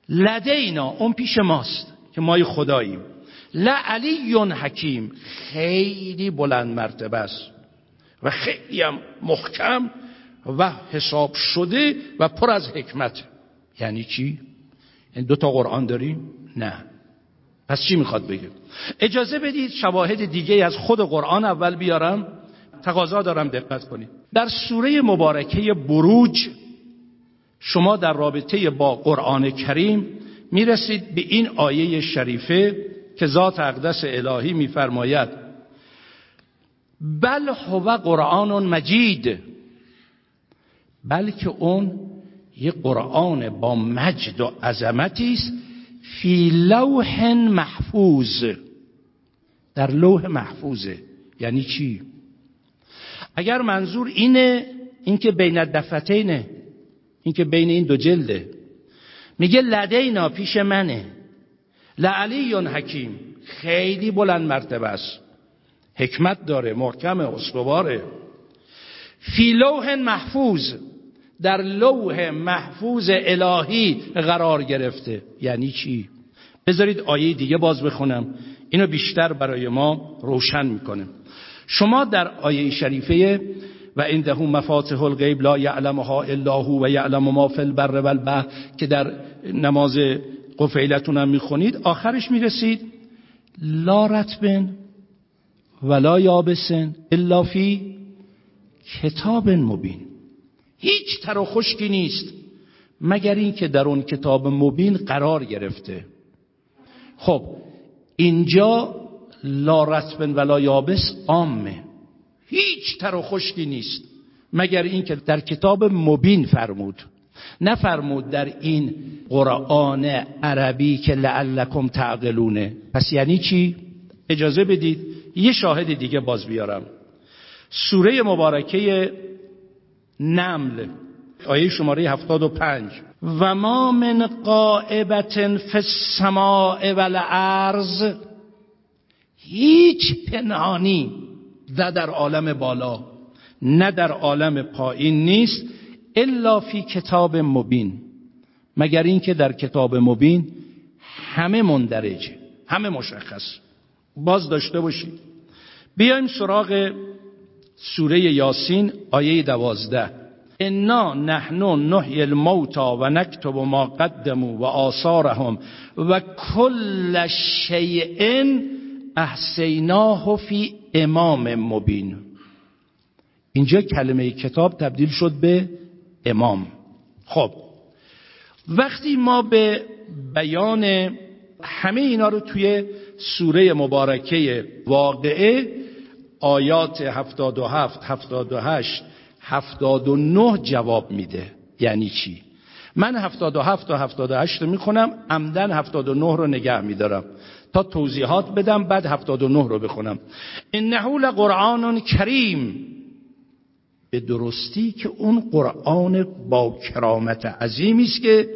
[SPEAKER 1] لدینا اون پیش ماست که مای خداییم. لعلی حکیم. خیلی بلند مرتبه است. و خیلی هم محکم و حساب شده و پر از حکمت. یعنی چی؟ این دو تا قرآن داریم؟ نه. پس چی می‌خواد بگه؟ اجازه بدید شواهد دیگه از خود قرآن اول بیارم. تقاضا دارم دقت کنید. در سوره مبارکه بروج شما در رابطه با قرآن کریم می‌رسید به این آیه شریفه که ذات اقدس الهی میفرماید. بل هو قرآن مجید. بلکه اون یه قرآن با مجد و عظمتی است فی لوح محفوظ. در لوح محفوظه یعنی چی؟ اگر منظور اینه اینکه بین دفتینه این که بین این دو جلده. میگه لدینا پیش منه. لعلی حکیم. خیلی بلند مرتبه است. حکمت داره محکم استواره. فی لوح محفوظ. در لوح محفوظ الهی قرار گرفته. یعنی چی؟ بذارید آیه دیگه باز بخونم. اینو بیشتر برای ما روشن می‌کنه. شما در آیه شریفه و عنده مفاتح الغیب لا یعلمها الا هو و یعلم ما فی البر والبحر که در نماز قفیلتون هم می‌خونید. آخرش می‌رسید. لا رتبن ولا یابسن الا فی کتاب مبین. هیچ تر و خشکی نیست مگر این که در اون کتاب مبین قرار گرفته. خب اینجا لا رتبن ولا یابس عامه. هیچ تر و خشکی نیست. مگر این که در کتاب مبین فرمود نفرمود در این قرآن عربی که لعلکم تعقلونه. پس یعنی چی؟ اجازه بدید یه شاهد دیگه باز بیارم. سوره مبارکه نمل آیه شماره 75 و ما من قائبت فی السماء هیچ پنهانی نه در عالم بالا نه در عالم پایین نیست الا فی کتاب مبین. مگر اینکه در کتاب مبین همه مندرجه همه مشخص. باز داشته باشید. بیایم سراغ سوره یاسین آیه دوازده. انا نحن نحی الموتا و نکتب ما قدموا و آثارهم و کل شیء احسیناه فی امام مبین. اینجا کلمه کتاب تبدیل شد به امام. خب وقتی ما به بیان همه اینا رو توی سوره مبارکه واقعه آیات 77 78 79 جواب میده. یعنی چی؟ من 77 تا 78 رو می‌خونم عمدن 79 رو نگه میدارم. تا توضیحات بدم بعد 79 رو بخونم. انه لقرآن کریم. به درستی که اون قرآن با کرامت عظیمی است که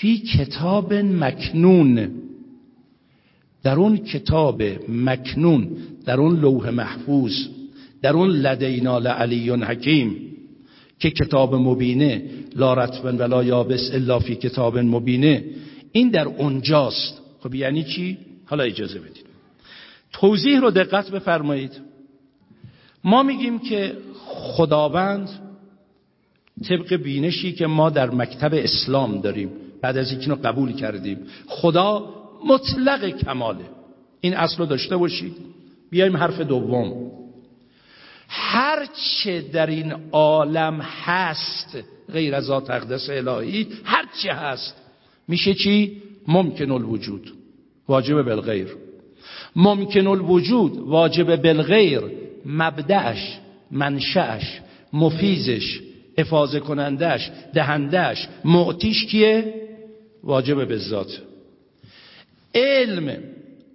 [SPEAKER 1] فی کتاب مکنون. در اون کتاب مکنون در اون لوح محفوظ در اون لدینا لعلی حکیم که کتاب مبینه لا رتبن ولا یابس الا فی کتاب مبینه. این در اونجاست. خب یعنی چی؟ حالا اجازه بدید. توضیح رو دقت بفرمایید. ما میگیم که خداوند طبق بینشی که ما در مکتب اسلام داریم بعد از اینکه قبول کردیم خدا مطلق کماله. این اصل رو داشته باشید. بیایم حرف دوم. هر چه در این عالم هست غیر از ذات اقدس الهی هر چه هست میشه چی؟ ممکن الوجود واجب بالغیر. ممکن الوجود واجب بالغیر مبدعش منشأش مفیزش افاظه کنندش دهندش معتیش کیه؟ واجب به ذات علم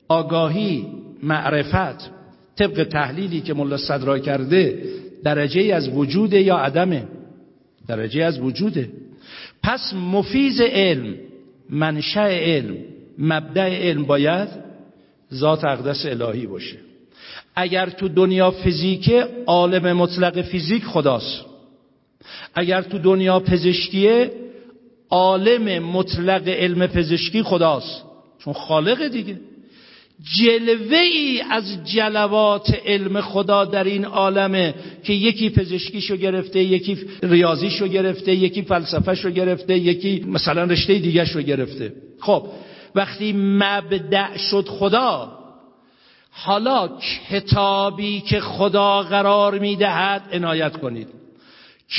[SPEAKER 1] آگاهی معرفت طبق تحلیلی که ملا صدرا کرده درجه از وجود یا عدمه؟ درجه از وجوده. پس مفیز علم منشأ علم مبدع علم باید ذات اقدس الهی باشه. اگر تو دنیا فیزیکه عالم مطلق فیزیک خداست. اگر تو دنیا پزشکیه عالم مطلق علم پزشکی خداست. چون خالق دیگه. جلوه ای از جلوات علم خدا در این عالمه که یکی پزشکیشو گرفته یکی ریاضیشو گرفته یکی فلسفهشو گرفته یکی مثلا رشته دیگه شو گرفته. خب وقتی مبدع شد خدا حالا کتابی که خدا قرار می‌دهد عنایت کنید.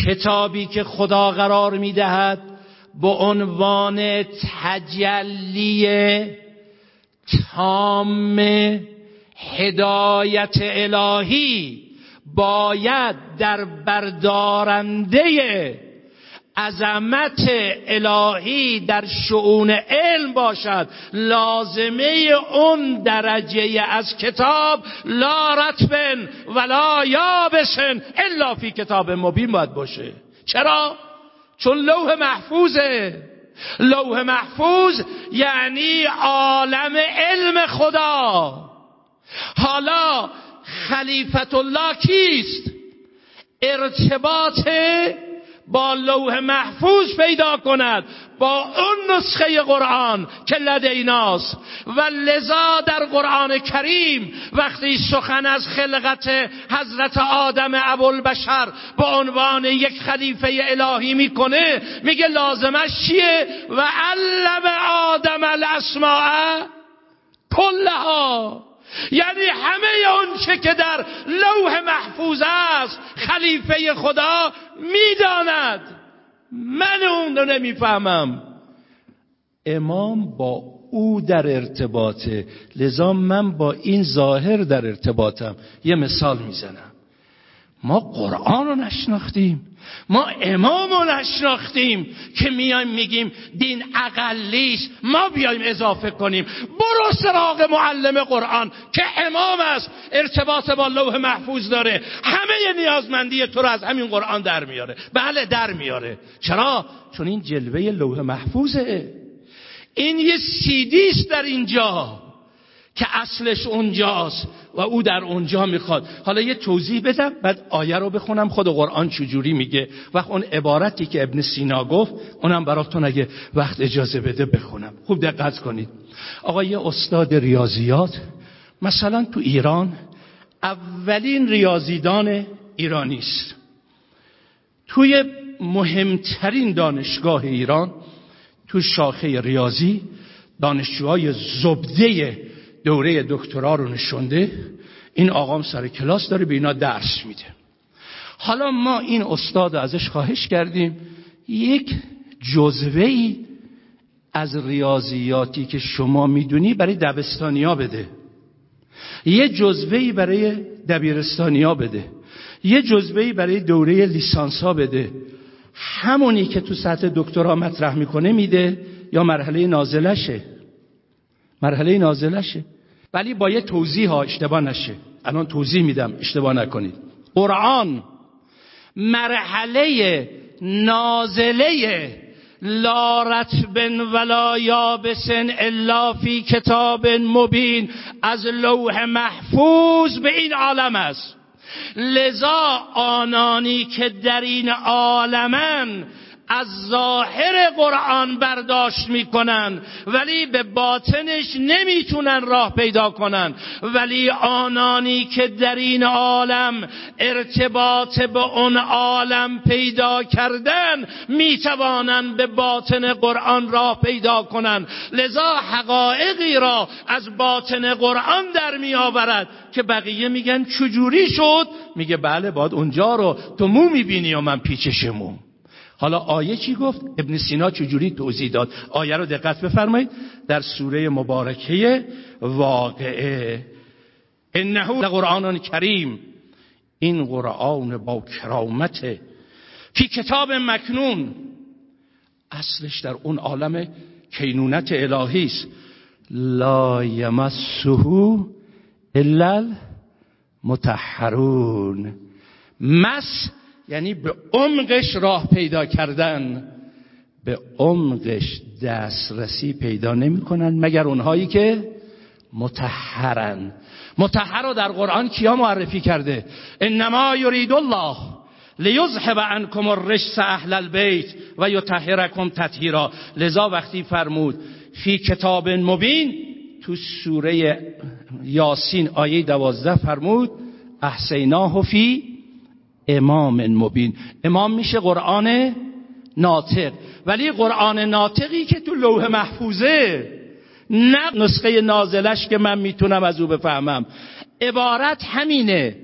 [SPEAKER 1] کتابی که خدا قرار می‌دهد به عنوان تجلی تام هدایت الهی باید در بردارنده عظمت الهی در شعون علم باشد. لازمه اون درجه از کتاب لا رتبن ولا یابسن الا فی کتاب مبین باید باشه. چرا؟ چون لوح محفوظه. لوح محفوظ یعنی عالم علم خدا. حالا خلیفت الله کیست؟ ارتباط با لوح محفوظ پیدا کند با اون نسخه قرآن که لدیناست و لذا در قرآن کریم وقتی سخن از خلقت حضرت آدم ابوالبشر به عنوان یک خلیفه الهی می‌کنه میگه لازمش چیه؟ و علم آدم الاسماء کلها. یعنی همه اون چه که در لوح محفوظ است خلیفه خدا می‌داند. من اون رو نمی‌فهمم. امام با او در ارتباطه. لذا من با این ظاهر در ارتباطم. یه مثال می‌زنم. ما قرآن رو نشناختیم. ما امام نشناختیم که میایم میگیم دین اقلیست ما بیایم اضافه کنیم. برو سراغ معلم قرآن که امام است. ارتباط با لوح محفوظ داره. همه نیازمندی تو رو از همین قرآن در میاره. بله در میاره. چرا؟ چون این جلوه لوح محفوظه. این یه سیدیست در اینجا. که اصلش اونجاست و او در اونجا می‌خواد. حالا یه توضیح بدم بعد آیه رو بخونم. خود قرآن چجوری میگه؟ و اون عبارتی که ابن سینا گفت اونم براتون اگه وقت اجازه بده بخونم. خوب دقت کنید. آقا یه استاد ریاضیات مثلا تو ایران اولین ریاضیدان ایرانی است. توی مهمترین دانشگاه ایران تو شاخه ریاضی دانشجوهای زبده دوره دکترا رو نشونده این آقام سر کلاس داره به اینا درس میده. حالا ما این استاد ازش خواهش کردیم یک جزوه ای از ریاضیاتی که شما می‌دونی برای دبستانیا بده. یه جزوه ای برای دبیرستانیا بده. یه جزوه ای برای دوره لیسانس بده. همونی که تو سطح دکترا مطرح می‌کنه میده یا مرحله نازلشه. مرحله نازلشه. ولی با یه توضیح ها اشتباه نشه. الان توضیح میدم اشتباه نکنید. قرآن مرحله نازله لا رتب ولا یابسن الا فی کتاب مبین. از لوح محفوظ به این عالم است. لذا آنانی که در این عالمن از ظاهر قرآن برداشت می‌کنن ولی به باطنش نمی‌تونن راه پیدا کنن. ولی آنانی که در این عالم ارتباط به اون عالم پیدا کردن می‌توانند به باطن قرآن راه پیدا کنن. لذا حقایقی را از باطن قرآن در میآورد که بقیه میگن چجوری شد؟ میگه بله باید اونجا رو تو مو می‌بینی و من پیچش مو. حالا آیه چی گفت؟ ابن سینا چجوری توضیح داد؟ آیه رو دقت بفرمایید. در سوره مبارکه واقعه. انه قرآن کریم. این قرآن با کرامت. فی کتاب مکنون. اصلش در اون عالم کینونت الهی است. لا یمسه الا المتحرون. مس یعنی به عمقش راه پیدا کردن. به عمقش دسترسی پیدا نمی‌کنن مگر اونهایی که متحرن متحر رو در قرآن کیا معرفی کرده؟ انما یرید الله لیذهب عنکم الرجس اهل البیت و یطهرکم تطهیرا. لذا وقتی فرمود فی کتاب مبین تو سوره یاسین آیه دوازده فرمود احسیناه فی امام مبین. امام میشه قرآن ناطق. ولی قرآن ناطقی که تو لوح محفوظه نه نسخه نازلش که من می‌تونم از او بفهمم. عبارت همینه.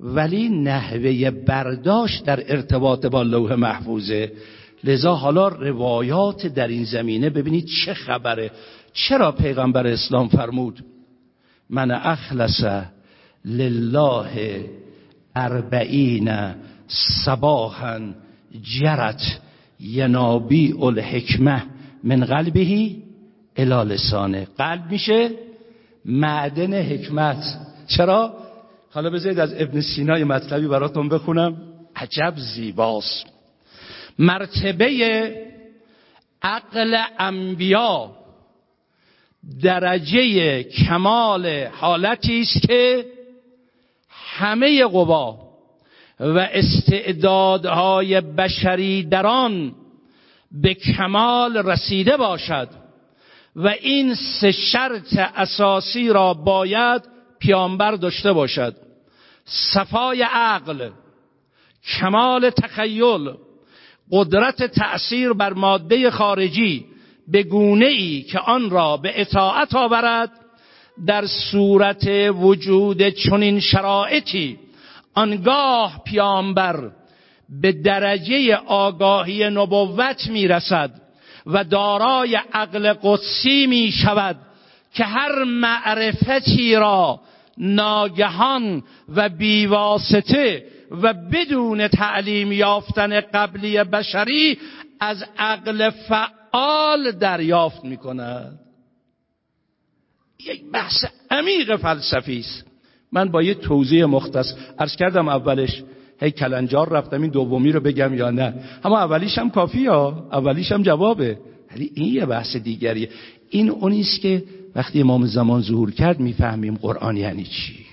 [SPEAKER 1] ولی نحوه برداشت در ارتباط با لوح محفوظه. لذا حالا روایات در این زمینه ببینید چه خبره. چرا پیغمبر اسلام فرمود؟ من اخلص لله اربعین صباحا جرت ینابی الحکمه من قلبهی الى لسانه قلب میشه معدن حکمت. چرا؟ حالا بذارید از ابن سینا مطلبی براتون بخونم. عجب زیباست. مرتبه عقل انبیا درجه کمال حالتی است که همه قوا و استعدادهای بشری در آن به کمال رسیده باشد و این سه شرط اساسی را باید پیامبر داشته باشد. صفای عقل کمال تخیل قدرت تأثیر بر ماده خارجی به گونه ای که آن را به اطاعت آورد در صورت وجود چنین شرایطی آنگاه پیامبر به درجه آگاهی نبوت می‌رسد و دارای عقل قدسی می شود که هر معرفتی را ناگهان و بیواسطه و بدون تعلیم یافتن قبلی بشری از عقل فعال دریافت می کند یک بحث عمیق فلسفی است. من با یه توضیح مختص ارز کردم اولش هی کلنجار رفتم این دومی رو بگم یا نه؟ اما اولیش هم کافی ها اولیش هم جوابه. ولی این یه بحث دیگریه. این اونیست که وقتی امام زمان ظهور کرد می‌فهمیم قرآن یعنی چی؟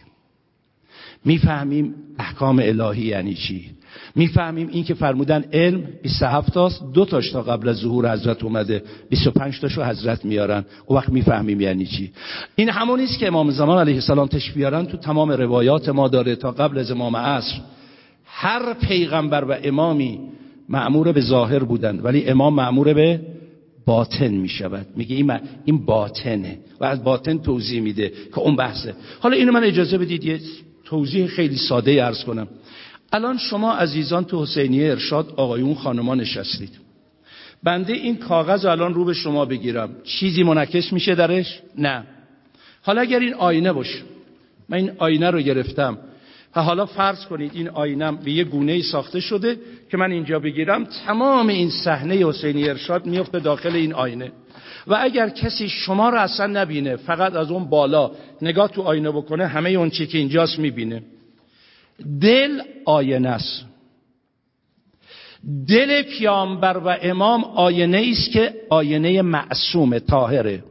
[SPEAKER 1] می‌فهمیم احکام الهی یعنی چی؟ می‌فهمیم این که فرمودن علم 27 تاست. دو تاش تا قبل از ظهور حضرت اومده. 25 تاشو حضرت میارن. او وقت می‌فهمیم یعنی چی. این همون که امام زمان علیه السلام تش بیارن. تو تمام روایات ما داره تا قبل از امام عصر. هر پیغمبر و امامی معمور به ظاهر بودند. ولی امام معمور به باطن می شود میگه این, این باطنه. و از باطن توضیح میده که اون بحثه. حالا اینو من اجازه بدید یه توضیح خیلی ساده ارز کنم. الان شما عزیزان تو حسینیه ارشاد آقایون خانمان نشستید. بنده این کاغذ الان رو به شما بگیرم. چیزی منعکس میشه درش؟ نه. حالا اگر این آینه باشه. من این آینه رو گرفتم. و حالا فرض کنید این آینم به یه گونه ساخته شده که من اینجا بگیرم. تمام این صحنه حسینی ارشاد میفته داخل این آینه. و اگر کسی شما رو اصلا نبینه فقط از اون بالا نگاه تو آینه بکنه همه اون چی که اینجاست می‌بینه. دل آینه است. دل پیامبر و امام آینه است که آینه معصوم طاهره.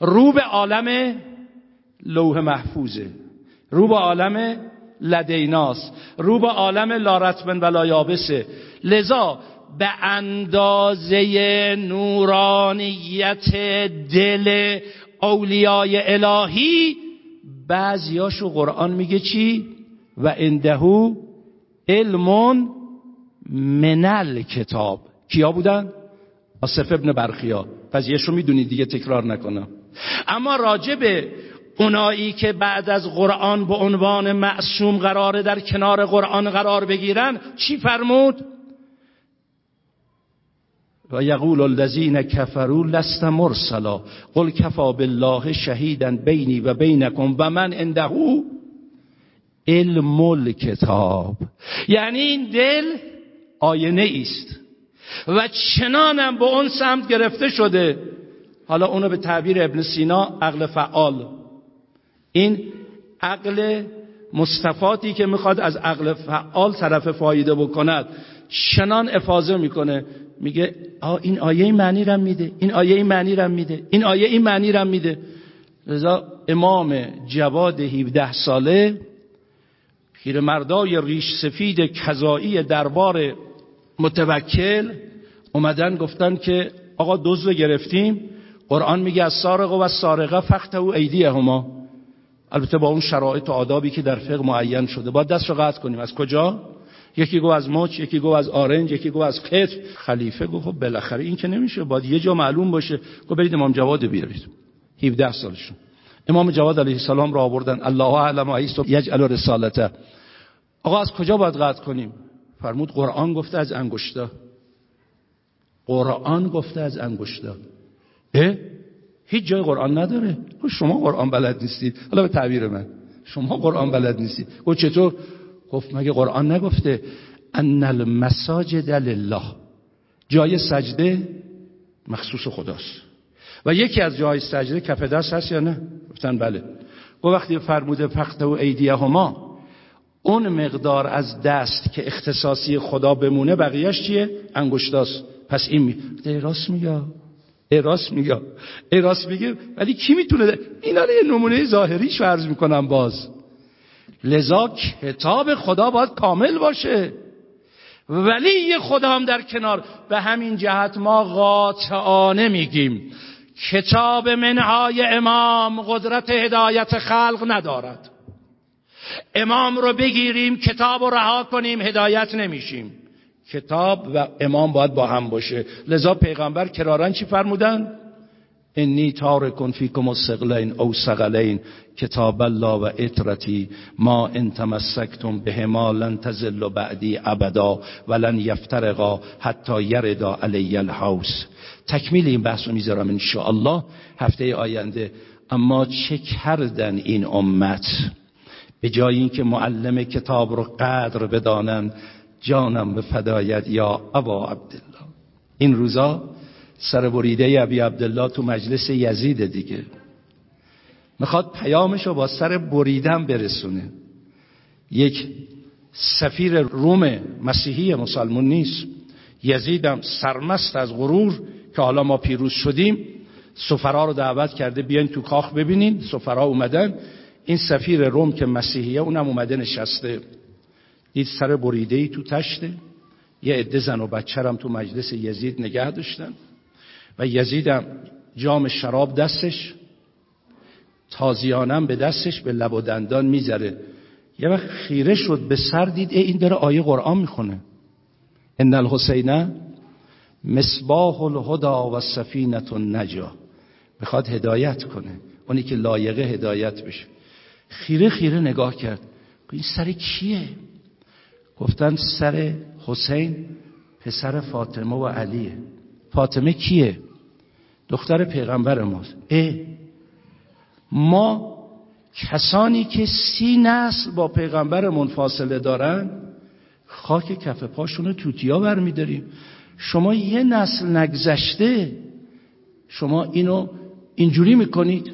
[SPEAKER 1] رو به عالم لوح محفوظه. رو به عالم لدیناست. رو به عالم لارتمن و لایابسه لذا به اندازه نورانیت دل اولیای الهی بعضیاشو قرآن میگه چی؟ و اندهو علم منل کتاب کیا بودن؟ آصف ابن برخیا پس رو می‌دونید دیگه تکرار نکنم اما راجع اونایی که بعد از قرآن به عنوان معصوم قراره در کنار قرآن قرار بگیرن چی فرمود؟ و یقول الذین کفروا لست مرسلا قل کفا بالله شهیدا بینی و بینکم و من عنده علم الکتاب. یعنی این دل آینه است و چنانم به اون سمت گرفته شده. حالا اونو به تعبیر ابن سینا عقل فعال. این عقل مصطفاتی که می‌خواد از عقل فعال طرف فایده بکند چنان افاظه می‌کنه. میگه آه این آیه این معنی رم میده. این آیه این معنی رم میده. این آیه این معنی رم میده. لذا امام جواد 17 ساله مردای ریش سفید کذایی دربار متوکل اومدن گفتن که آقا دوز گرفتیم. قرآن میگه از سارق و از سارقه فقط او ایدیه هما البته با اون شرایط و آدابی که در فقه معین شده. باید دست رو قطع کنیم. از کجا؟ یکی گو از مچ یکی گو از آرنج یکی گو از قطر. خلیفه گفت خب بالاخره این که نمیشه. باید یه جا معلوم باشه. گفت برید امام جواد بیارید. 17 سالشون. امام جواد علیه السلام را آوردن. الله اعلم ایست یجعل رسالته. آقا از کجا باید قطع کنیم؟ فرمود قرآن گفته از انگشتا. قرآن گفته از انگشتا. اه؟ هیچ جای قرآن نداره. شما قرآن بلد نیستید. حالا به تعبیر من. شما قرآن بلد نیستید. گفت چطور؟ گفت مگه قرآن نگفته؟ ان المساجد لله. جای سجده مخصوص خداست. و یکی از جای سجده کف دست هست یا نه؟ گفتن بله. گفت وقتی فرموده فقط و ایدیه هما اون مقدار از دست که اختصاصی خدا بمونه بقیهش چیه؟ انگشتاست. پس این می... راست میگه. راست میگه. راست میگه. ولی کی می‌تونه اینا یه نمونه ظاهریش فرض می‌کنم باز. لذا کتاب خدا باید کامل باشه. ولی خدا هم در کنار. به همین جهت ما قاطعانه میگیم. کتاب منهای امام قدرت هدایت خلق ندارد. امام رو بگیریم کتاب رو رها کنیم هدایت نمیشیم. کتاب و امام باید با هم باشه. لذا پیغمبر کرارن چی فرمودن؟ انی تارکن فیکم السقلین او سقلین کتاب الله و اطرتی ما ان تمسکتم بهما لن تزل بعدی ابدا ولن یفترقا حتی یردا علی الحوس تکمیل این بحث رو می‌ذارم ان هفته آینده. اما چه کردن این امت؟ به جای اینکه معلم کتاب رو قدر بدانند جانم به فدایت یا ابا عبدالله. این روزا سر بریده ابی عبدالله تو مجلس یزید دیگه. می‌خواد پیامش رو با سر بریدن برسونه. یک سفیر روم مسیحی مسلمون نیست. یزیدم سرمست از غرور که حالا ما پیروز شدیم سفرا رو دعوت کرده بیاین تو کاخ ببینین سفرا اومدن. این سفیر روم که مسیحیه اونم اومده نشسته. دید سر بریده ای تو تشته یه عده زن و بچه تو مجلس یزید نگه داشتن. و یزیدم جام شراب دستش تازیانم به دستش به لب و دندان می‌ذاره یه وقت خیره شد به سر دید این داره آیه قرآن می‌خونه. ان الحسینه مصباح الهدا و سفینت النجا. می‌خواد هدایت کنه. اونی که لایقه هدایت بشه. خیره خیره نگاه کرد. این سر کیه؟ گفتن سر حسین پسر فاطمه و علیه. فاطمه کیه؟ دختر پیغمبر ماست اه. ما کسانی که سی نسل با پیغمبرمون فاصله دارن خاک کف پاشون توتیا برمیداریم. شما یه نسل نگذشته شما اینو اینجوری می‌کنید.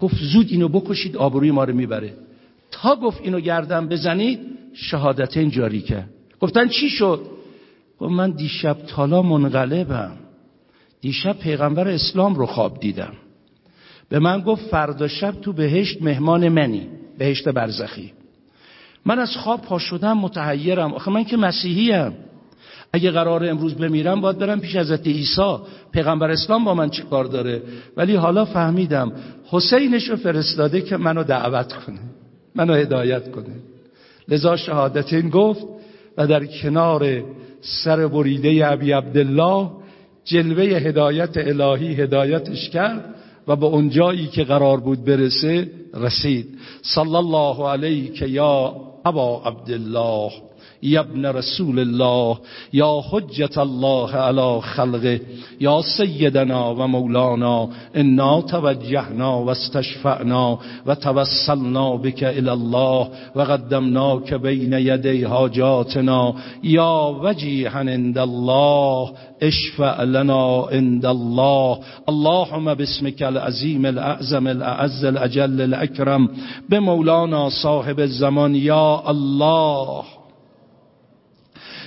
[SPEAKER 1] گفت زود اینو بکشید آبروی ما رو می‌بره. تا گفت اینو گردن بزنید شهادتین جاری کرد. گفتن چی شد؟ گفت من دیشب تالا منقلبم. دیشب پیغمبر اسلام رو خواب دیدم. به من گفت فردا شب تو بهشت مهمان منی بهشت برزخی. من از خواب پا شدم متحیرم. آخه من که مسیحیم. اگه قرار امروز بمیرم باید برم پیش حضرت عیسی. پیغمبر اسلام با من چی کار داره؟ ولی حالا فهمیدم حسینش رو فرستاده که منو دعوت کنه منو هدایت کنه. لذا شهادتین گفت و در کنار سر بریده ابی عبدالله جلوه هدایت الهی هدایتش کرد و به اون جایی که قرار بود برسه رسید. صلی الله علیه یا ابا عبدالله. یا ابن رسول الله یا حجت الله علی خلقه یا سیدنا و مولانا انا توجهنا و استشفعنا و توسلنا بك الى الله و قدمناک بین یدی حاجاتنا یا وجیها عند الله اشفع لنا عند الله. اللهم باسمك العظیم الاعظم الاعز الاجل الاکرم به مولانا صاحب الزمان یا الله.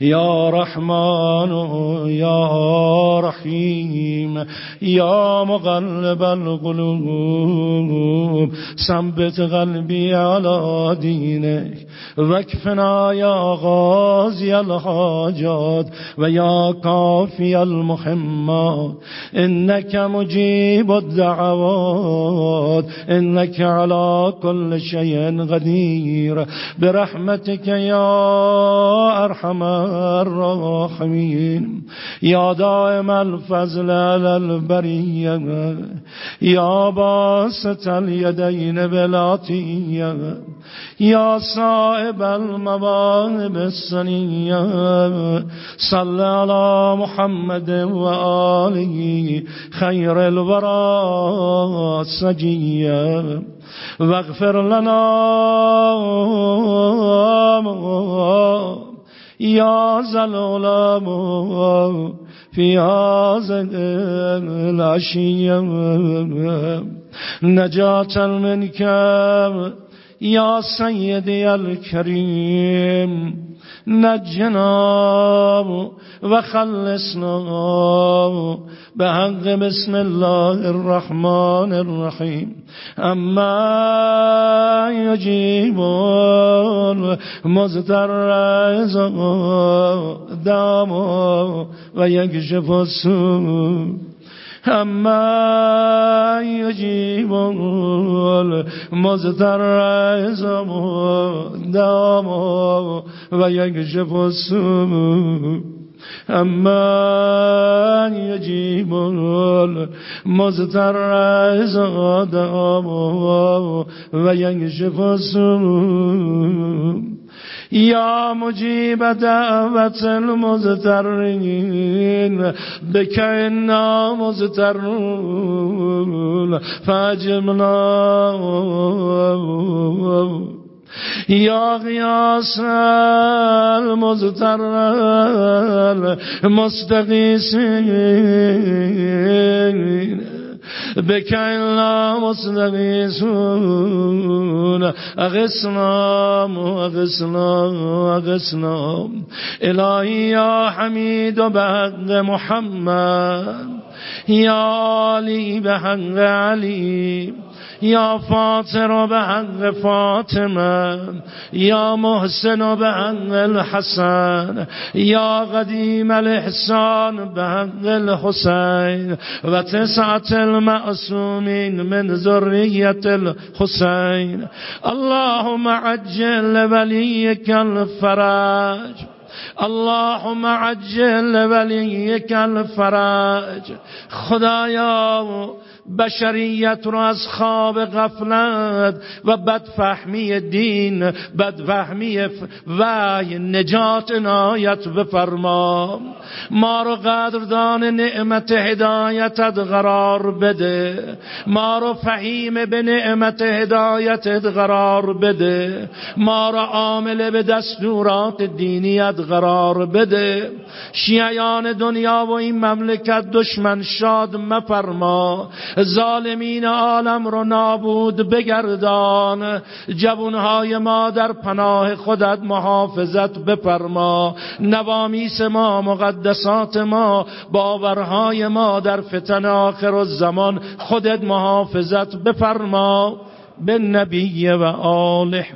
[SPEAKER 1] یا رحمان یا رحیم یا مقلب القلوب ثبت قلبی علی دینک وکفنا یا غازی الحاجات و یا کافی المحمات. انك مجیب الدعوات انك على كل شيء قدیر. برحمتك یا ارحم الراحمين. يا دائم الفضل على البرية. يا باسط اليدين بالعطية يا صائب المواهب السنية. صل على محمد وآله خير الورى السجية. واغفر لنا
[SPEAKER 2] یا زلالم فی هذا العشی نجات منك یا سیدی الکریم. نجنا و خلصنا به حق بسم الله الرحمن الرحیم. اما یجیب مزدر دام و یکشف السوء اما یجیب المزدر دام و یکشف السوء اما یجیب المزتر دام و یکشف السوء یا مجیب دعوت المزترین بکنا مزترون فاجمنا. یا غیاس المزتر المستقیسین بكين لا مستغيثون أغسنا أغسنا أغسنا إلهي يا حميد بحق محمد. يا علي بحق علي یا فاطر به حق فاطمه یا محسن به حق الحسن یا قدیم الاحسان به حق الحسین و تسعت المعصومین من ذریت الحسین. اللهم عجل ولیک الفرج اللهم عجل ولیک الفرج خدایا بشریت رو از خواب غفلت و بدفهمی دین بدفهمی و نجات نایت بفرما. ما رو قدردان نعمت هدایتت قرار بده. ما رو فهیم به نعمت هدایتت قرار بده. ما رو عامل به دستورات دینیت قرار بده. شیعیان دنیا و این مملکت دشمن شاد مفرما. ظالمین عالم رو نابود بگردان. جوانهای ما در پناه خودت محافظت بفرما. نوامیس ما مقدسات ما باورهای ما در فتن آخر و زمان خودت محافظت بفرما. به نبی و آله.